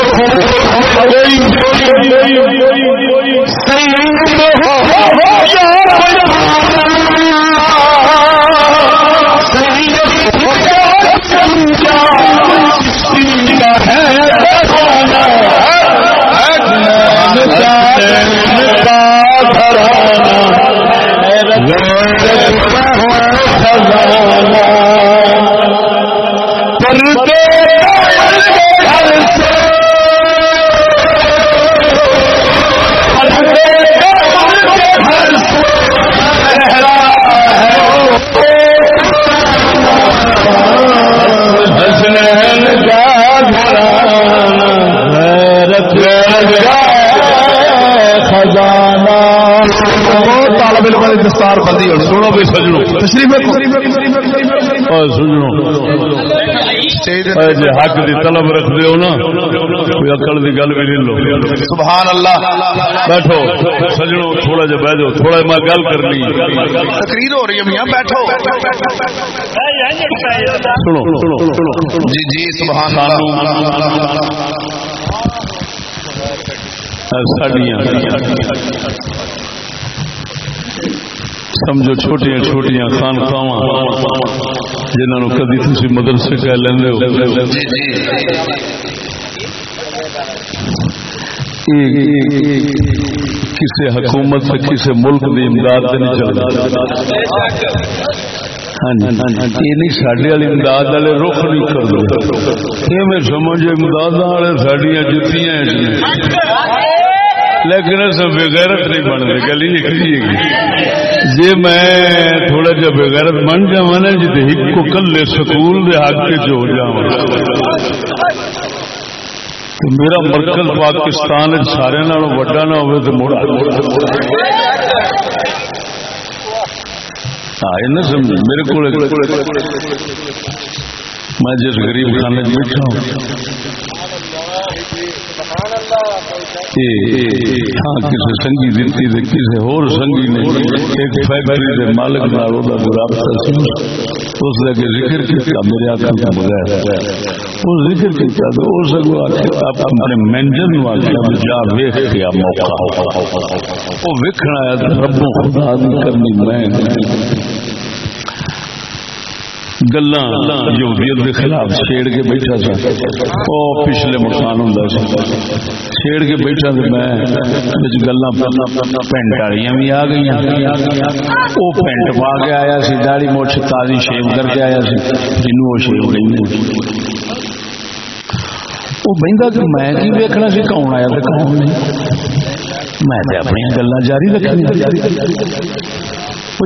دستار بندی ہو سنو بھی سجنو تشریف سجنو جی حق دی طلب رکھ دیو نا کوئی اکڑ دی گل بھی نہیں لو سبحان اللہ بیٹھو سجنو تھوڑا جا بہ جاؤ تھوڑا میں گل کرنی تقریر ہو رہی ہے میاں بیٹھو سنو سنو جی جی سبحان اللہ سمجھو چھوٹیاں چھوٹیاں خانخواہ جنہوں کدی تھی مدرسے کہہ لیندے ہو۔ کسی حکومت سے کسی ملک کی امداد نہیں چلتا ہاں جی۔ یہ نہیں سڈے والی امداد والے رخ نہیں کرتے یہ میں سمجھ امداد والے سڈیا جتیاں جی۔ لیکن بغیرت نہیں بنتے گلی ایک جی میں تھوڑا جا بغیرت بن جا نا جی ایک کلے سکول دے حق چ ہو جا میرا مرکز پاکستان سارے وڈا نہ ہوئے تو مڑ ہاں سمجھ میرے کو میں جس غریب خانے بیٹھا ہوں جی، جی، جی، ہاں، کسی سنگی دیتی تھی کسی ہور سنگی نے ایک فیکٹری کے مالک نال رابطہ اس لگے ذکر کیا میرے آخر کا بغیر۔ وہ ذکر کیا تو اس اپنے مینجر نو آخیا جا ویخ کیا موقع۔ وہ ویکھنا ہے ربوں خدا کرنی، میں گلا یہودیت کے خلاف چھیڑ کے بیٹھا سا۔ وہ پچھلے مکان ہوں چھیڑ کے بیٹھا تو میں گلا پینٹ والی بھی آ گئی وہ پینٹ پا کے آیا سی داڑی مچھ تازی شیو کر کے آیا سی، جنوں وہ شیو نہیں وہ بہتا کہ میں کی ویکنا سی، کون آیا تو کون نہیں؟ میں اپنی گلا جاری رکھنی۔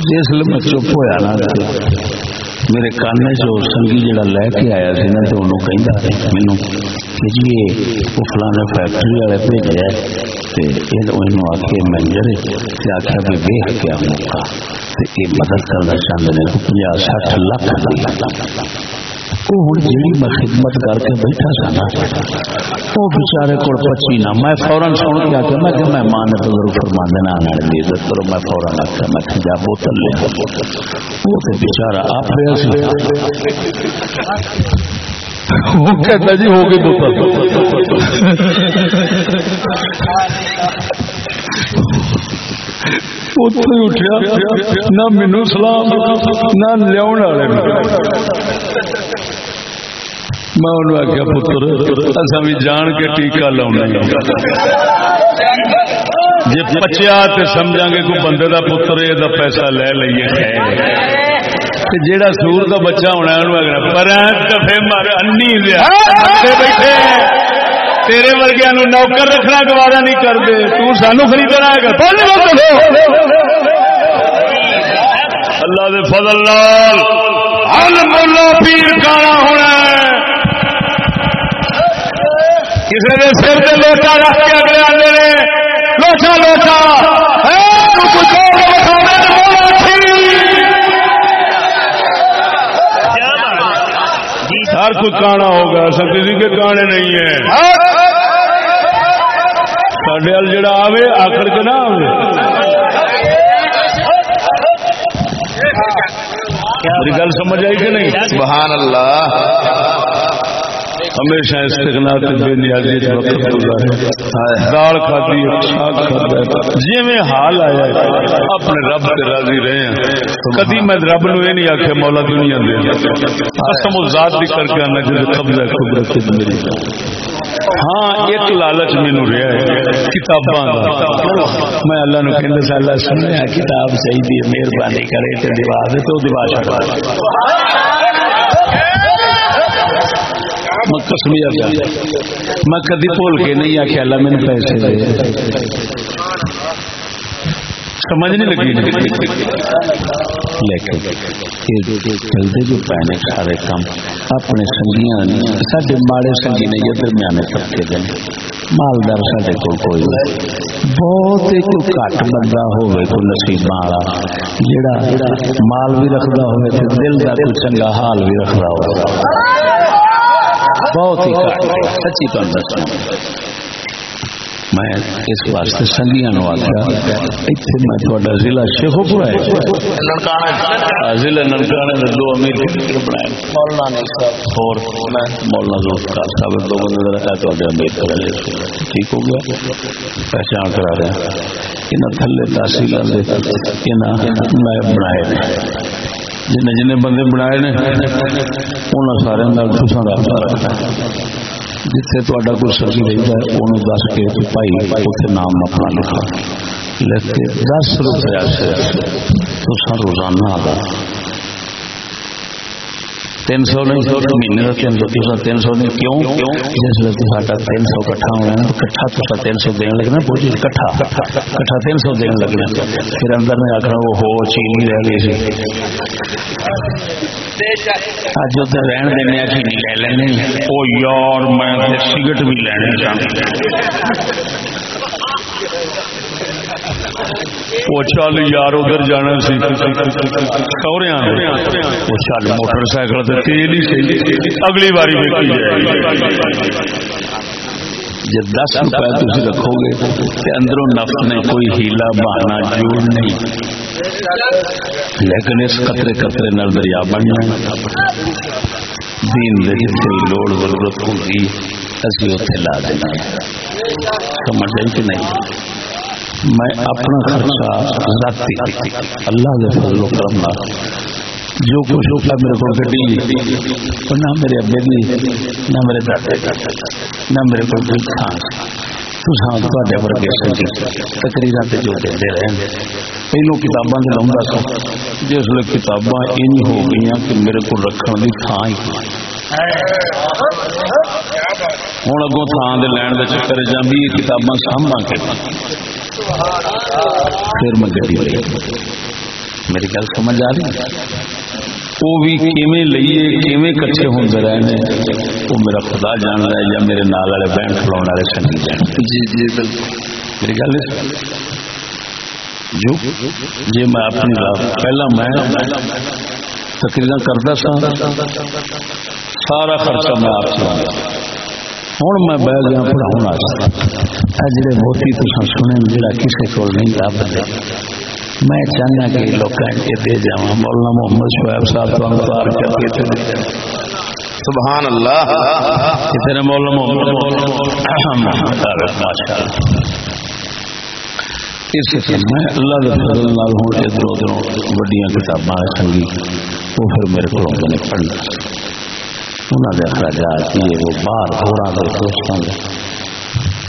جس میں چپ ہوا نا۔ میرے کان سنگی جڑا لے کے آیا سی نا تو انہوں کہ مینو کہ جی وہ فلانے فیکٹری والے بھیجا آخے مینجر آخیا بھی ویخ کیا موقع یہ مدد کرنا چاہتے ہیں پناہ سٹھ لاکھ وہ ہوں جی میں خدمت کر کے بیٹھا سا وہ بچارے کو پچی نہ میں فورن سن کے آتا میں کہ مہمان نے تو فرما دینا آنے والی عزت کرو۔ میں فورن آخیا میں جا بوتل لیا وہ تو بچارا آپ وہ کہتا جی ہو گئی بوتل۔ اٹھیا نہ مینو سلام نہ لیا میں انہوں آخیا پتر اصا بھی جان کے ٹیکا لاؤنا جی پچیا تو سمجھا گے کوئی بندے کا پتر یہ پیسہ لے لیے جیڑا سور کا بچہ ہونا انہوں پر دفے مر انی بیٹھے۔ تیرے ورگیا نوکر رکھنا گوارا نہیں کرتے۔ تو سانو خریدنا اللہ دے فضل لال مولا پیر کالا ہونا کسی نے سر سے لوٹا رکھ کے اگلے آدھے لوچا لوچا ہر کوئی کانا ہوگا۔ سب کسی کے کانے نہیں ہے سڈے جڑا آوے آخر کے نہ آوے۔ گل سمجھ آئی کہ نہیں؟ سبحان اللہ۔ ہمیشہ استغنا تے بے نیازی وقت گزارے دال کھادی ساگ کھادا جی میں حال آیا اپنے رب سے راضی رہے ہیں۔ کدی میں رب نو یہ نہیں آخیا مولا دنیا دے قسم ذات بھی کر کے آنا جب قبضہ قدرت تے میری ہاں ایک لالچ مینو رہا ہے، کتاباں میں اللہ نو کہندے سا اللہ سنیا کتاب چاہیے مہربانی کرے تے دیوا دے تو دیوا چھڑا میں میں کدی بھول کے نہیں آخیا اللہ میرے پیسے دے۔ سمجھ نہیں لگی جی۔ لیکن چلتے جو پے نے سارے کام اپنے سنگیاں سارے ماڑے سنگی نے یہ درمیانے طبقے دے۔ مالدار سارے کو کوئی بہت ہی گھٹ بندہ ہوئے کوئی نصیب والا جڑا مال بھی رکھتا ہوئے دل کا کوئی چنگا حال بھی رکھتا ہوئے بہت ہی گھٹ سچی تم دسنا میں اس واسطے نو آخیا اتنے میں تھوڑا ضلع شیخو پورا ہے ضلع ننکانے نے دو امیر اور مولانا صاحب دو بندے رکھا تو امیر کرا ٹھیک ہو گیا۔ پہچان کرا رہے ہیں۔ تھلے تحصیل میں بنائے جن جن بندے بنائے نے انہوں سارے رابطہ رکھنا جتنے تا کوئی سبزی رہتا ہے انہوں دس کے بھائی اتنے نام اپنا لکھا۔ لکھ کے دس روپیہ سے تو روزانہ آ تین سو نہیں مہینے کا تین سو تیسرا تین سو نہیں کیوں؟ جس وقت ساڈا تین سو کٹھا ہونا ہے، کٹھا تو تین سو دین لگنا پوچھ کٹھا کٹھا تین سو دین لگنا۔ پھر اندر میں آخر وہ ہو چینی رہ گئی سی۔ اج ادھر رہن دینا چینی لے لیں او یار، میں سگٹ بھی لینے چاہتا وہ چل یار ادھر جانا سی سورے وہ چل موٹر سائیکل تیل ہی سی اگلی باری جب دس روپئے تھی رکھو گے تو اندروں نفس نے کوئی ہیلا بہانا جوڑ نہیں لیکن اس قطرے قطرے نال دریا بن جائے دین جتنے لوڑ ضرورت ہوگی اسی اتنے لا دینا سمجھ آئی کہ نہیں میں اپنا خرچہ ذاتی اللہ فضل و کرم جو کچھ ہوتا میرے کو گڈی نہ میرے ابے دی، نہ میرے دادے نہ میرے کو کوئی کھان ورگے جو پہلو کتاباں سے لاؤں سا۔ جس کتاباں ان ہو گئی کہ میرے کو رکھنے کی تھان ہی۔ ہوں اگوں تھان دے لین دے چکر جا بھی کتاباں سامبا کے پھر میں گڈی لے میری گل سمجھ آ رہی وہ بھی کیویں لئیے کیویں کٹھے ہوندے وہ میرا خدا جان رہا ہے یا میرے نال والے کھلاون والے سنگی جان۔ جی جی بالکل۔ میری گل جو جی میں اپنی پہلا میں تقریر کرتا سا سارا خرچہ میں آپ سے۔ ہوں میں بہ گیا پڑھاؤ جڑے موتی تو سنے جڑا کسی کو نہیں لب میں چاہنا کہ لوگ دے جا مولانا محمد شعیب صاحب تو انتظار کر کے سبحان اللہ کتنے مولانا محمد ماشاء اللہ اس میں اللہ کے فضل نال ہوں ادھر ادھر وڈیاں کتاباں سنگی وہ پھر میرے کو پڑھنا انہوں نے اخراجات یہ وہ باہر ہوراں دے دوستوں دے۔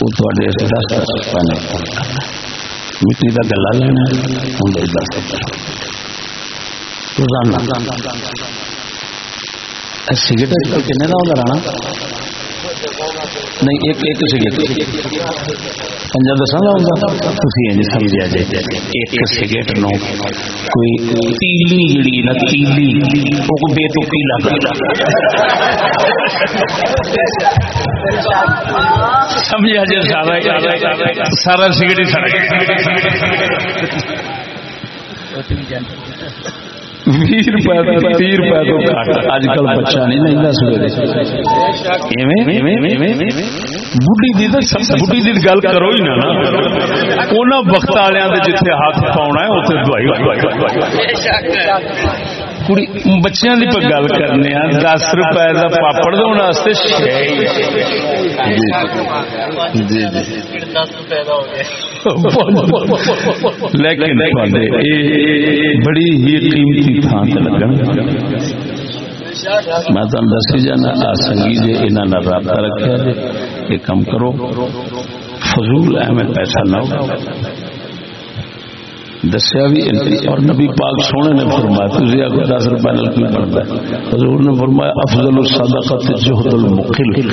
وہ تھوڑے اس دس دس پانے مٹی کا گلا لینا ہوں دس روزانہ۔ سگریٹ کنے کا ہوتا رہنا نہیں، ایک ایک سگریٹ۔ پنجا دسا کا تھی انج سمجھا جائے۔ ایک سگریٹ نو کوئی تیلی جڑی نا تیلی وہ بے توکی لگ سمجھا جائے سارا سارا سگریٹ بھی روپئے تی روپئے تو گھٹ اج کل بچہ نہیں لینا سویرے بڑھی دی گل کرو ہی وقت والوں ہاتھ پاؤنا ہے دوائی۔ بچیاں کی گل کرنے دس روپئے کا پاپڑ دے جی لیکن بڑی ہی قیمتی تھان سے لگن میں تم دسی جانا سنگی جی انہوں نے رابطہ رکھا جی یہ کم کرو فضول ہے میں پیسہ نہ ہو دسیا بھی اور نبی پاک سونے نے فرمایا تجھے اگر دس روپے نل کی بنتا ہے۔ حضور نے فرمایا افضل الصدقہ جہد المقل۔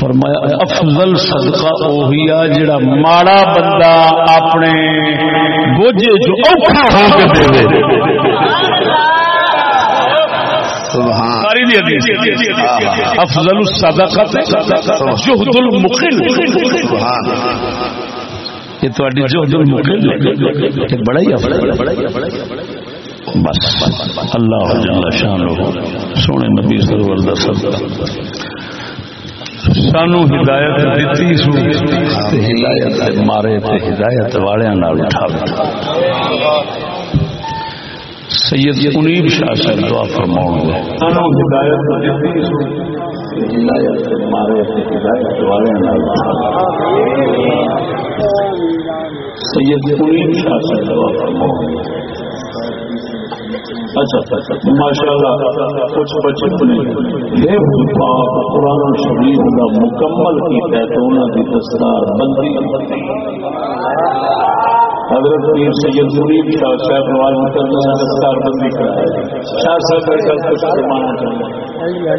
فرمایا افضل صدقہ اوہیا جڑا ماڑا بندہ اپنے بوجھے جو اوکھا ہو کے دے دے۔ افضل الصدقہ جہد المقل۔ سبحان کہ تھوڑی جو دل مکل بڑا ہی بس، اللہ جل شان سونے نبی سرور دا صدقہ۔ سانو ہدایت دیتی سو۔ ہدایت مارے تے ہدایت والے نال اٹھا۔ سید منیب شاہ سے دعا فرماؤں گے سید اچھا ماشاء اللہ کچھ بچے قرآن شریف کا مکمل کیا تو انہوں کی دستار بندی۔ حضرت پیر سید منیب شاہ صاحب نواز مکمل دستار بندی کرایا شاہ صاحب کا کچھ فرمانا چاہیے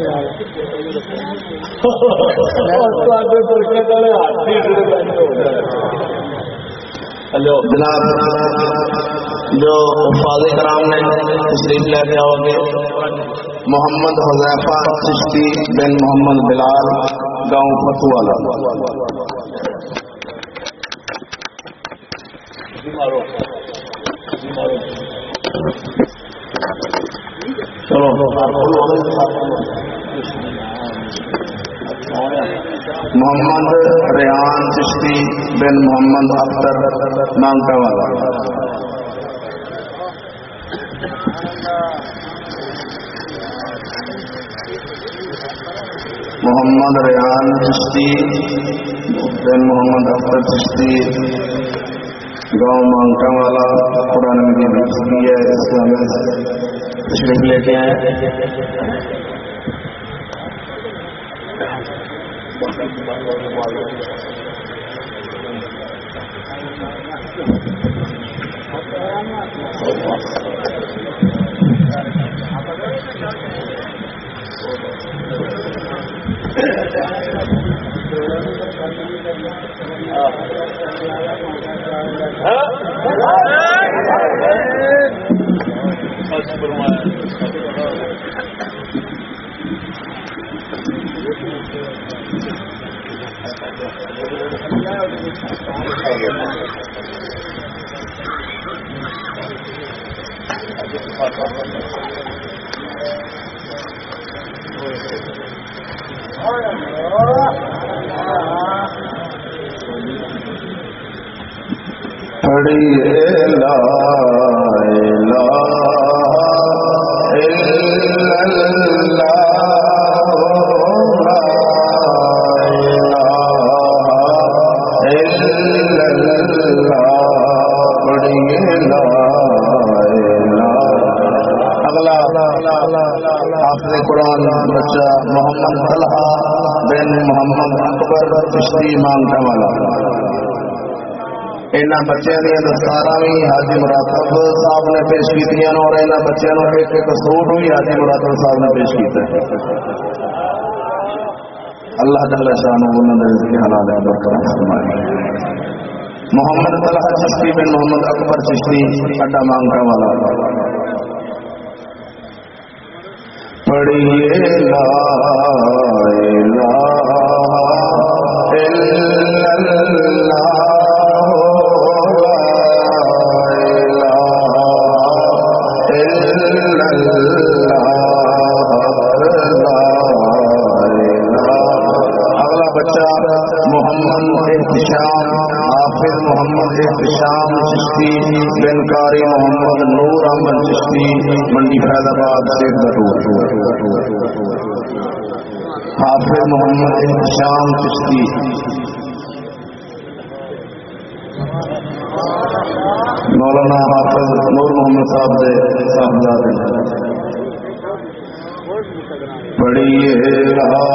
جناب، جو فاض کرام نے تشریف لے کے آؤ گے، محمد حضیفہ چشتی بن محمد بلال، گاؤں محمد ریان چشتی بن محمد اختر مانگا والا۔ محمد ریان چشتی بن محمد اختر چشتی۔ گاؤں مانگا والا قرآن مجید کی ہے اسلام لے کے آئے۔ All right. پڑی ہے لا بچہ محمد طلحہ بن محمد اکبر پچھلی مانگنے والا ان بچوں دیا دستار بھی حاجی مراتب صاحب نے پیش کی اور ان بچوں ایک ایک سوٹ بھی حاجی مراتب صاحب نے پیش کیا اللہ جل شان انہوں نے رزق حلال برقرار فرمائے محمد طلحہ چشتی بن محمد اکبر چشتی اڈا مانگا والا پڑھیے لا منڈی فیض آباد حافظ محمد شام چشتی۔ مولانا حافظ نور محمد صاحب دے صاحبزاد بڑی لا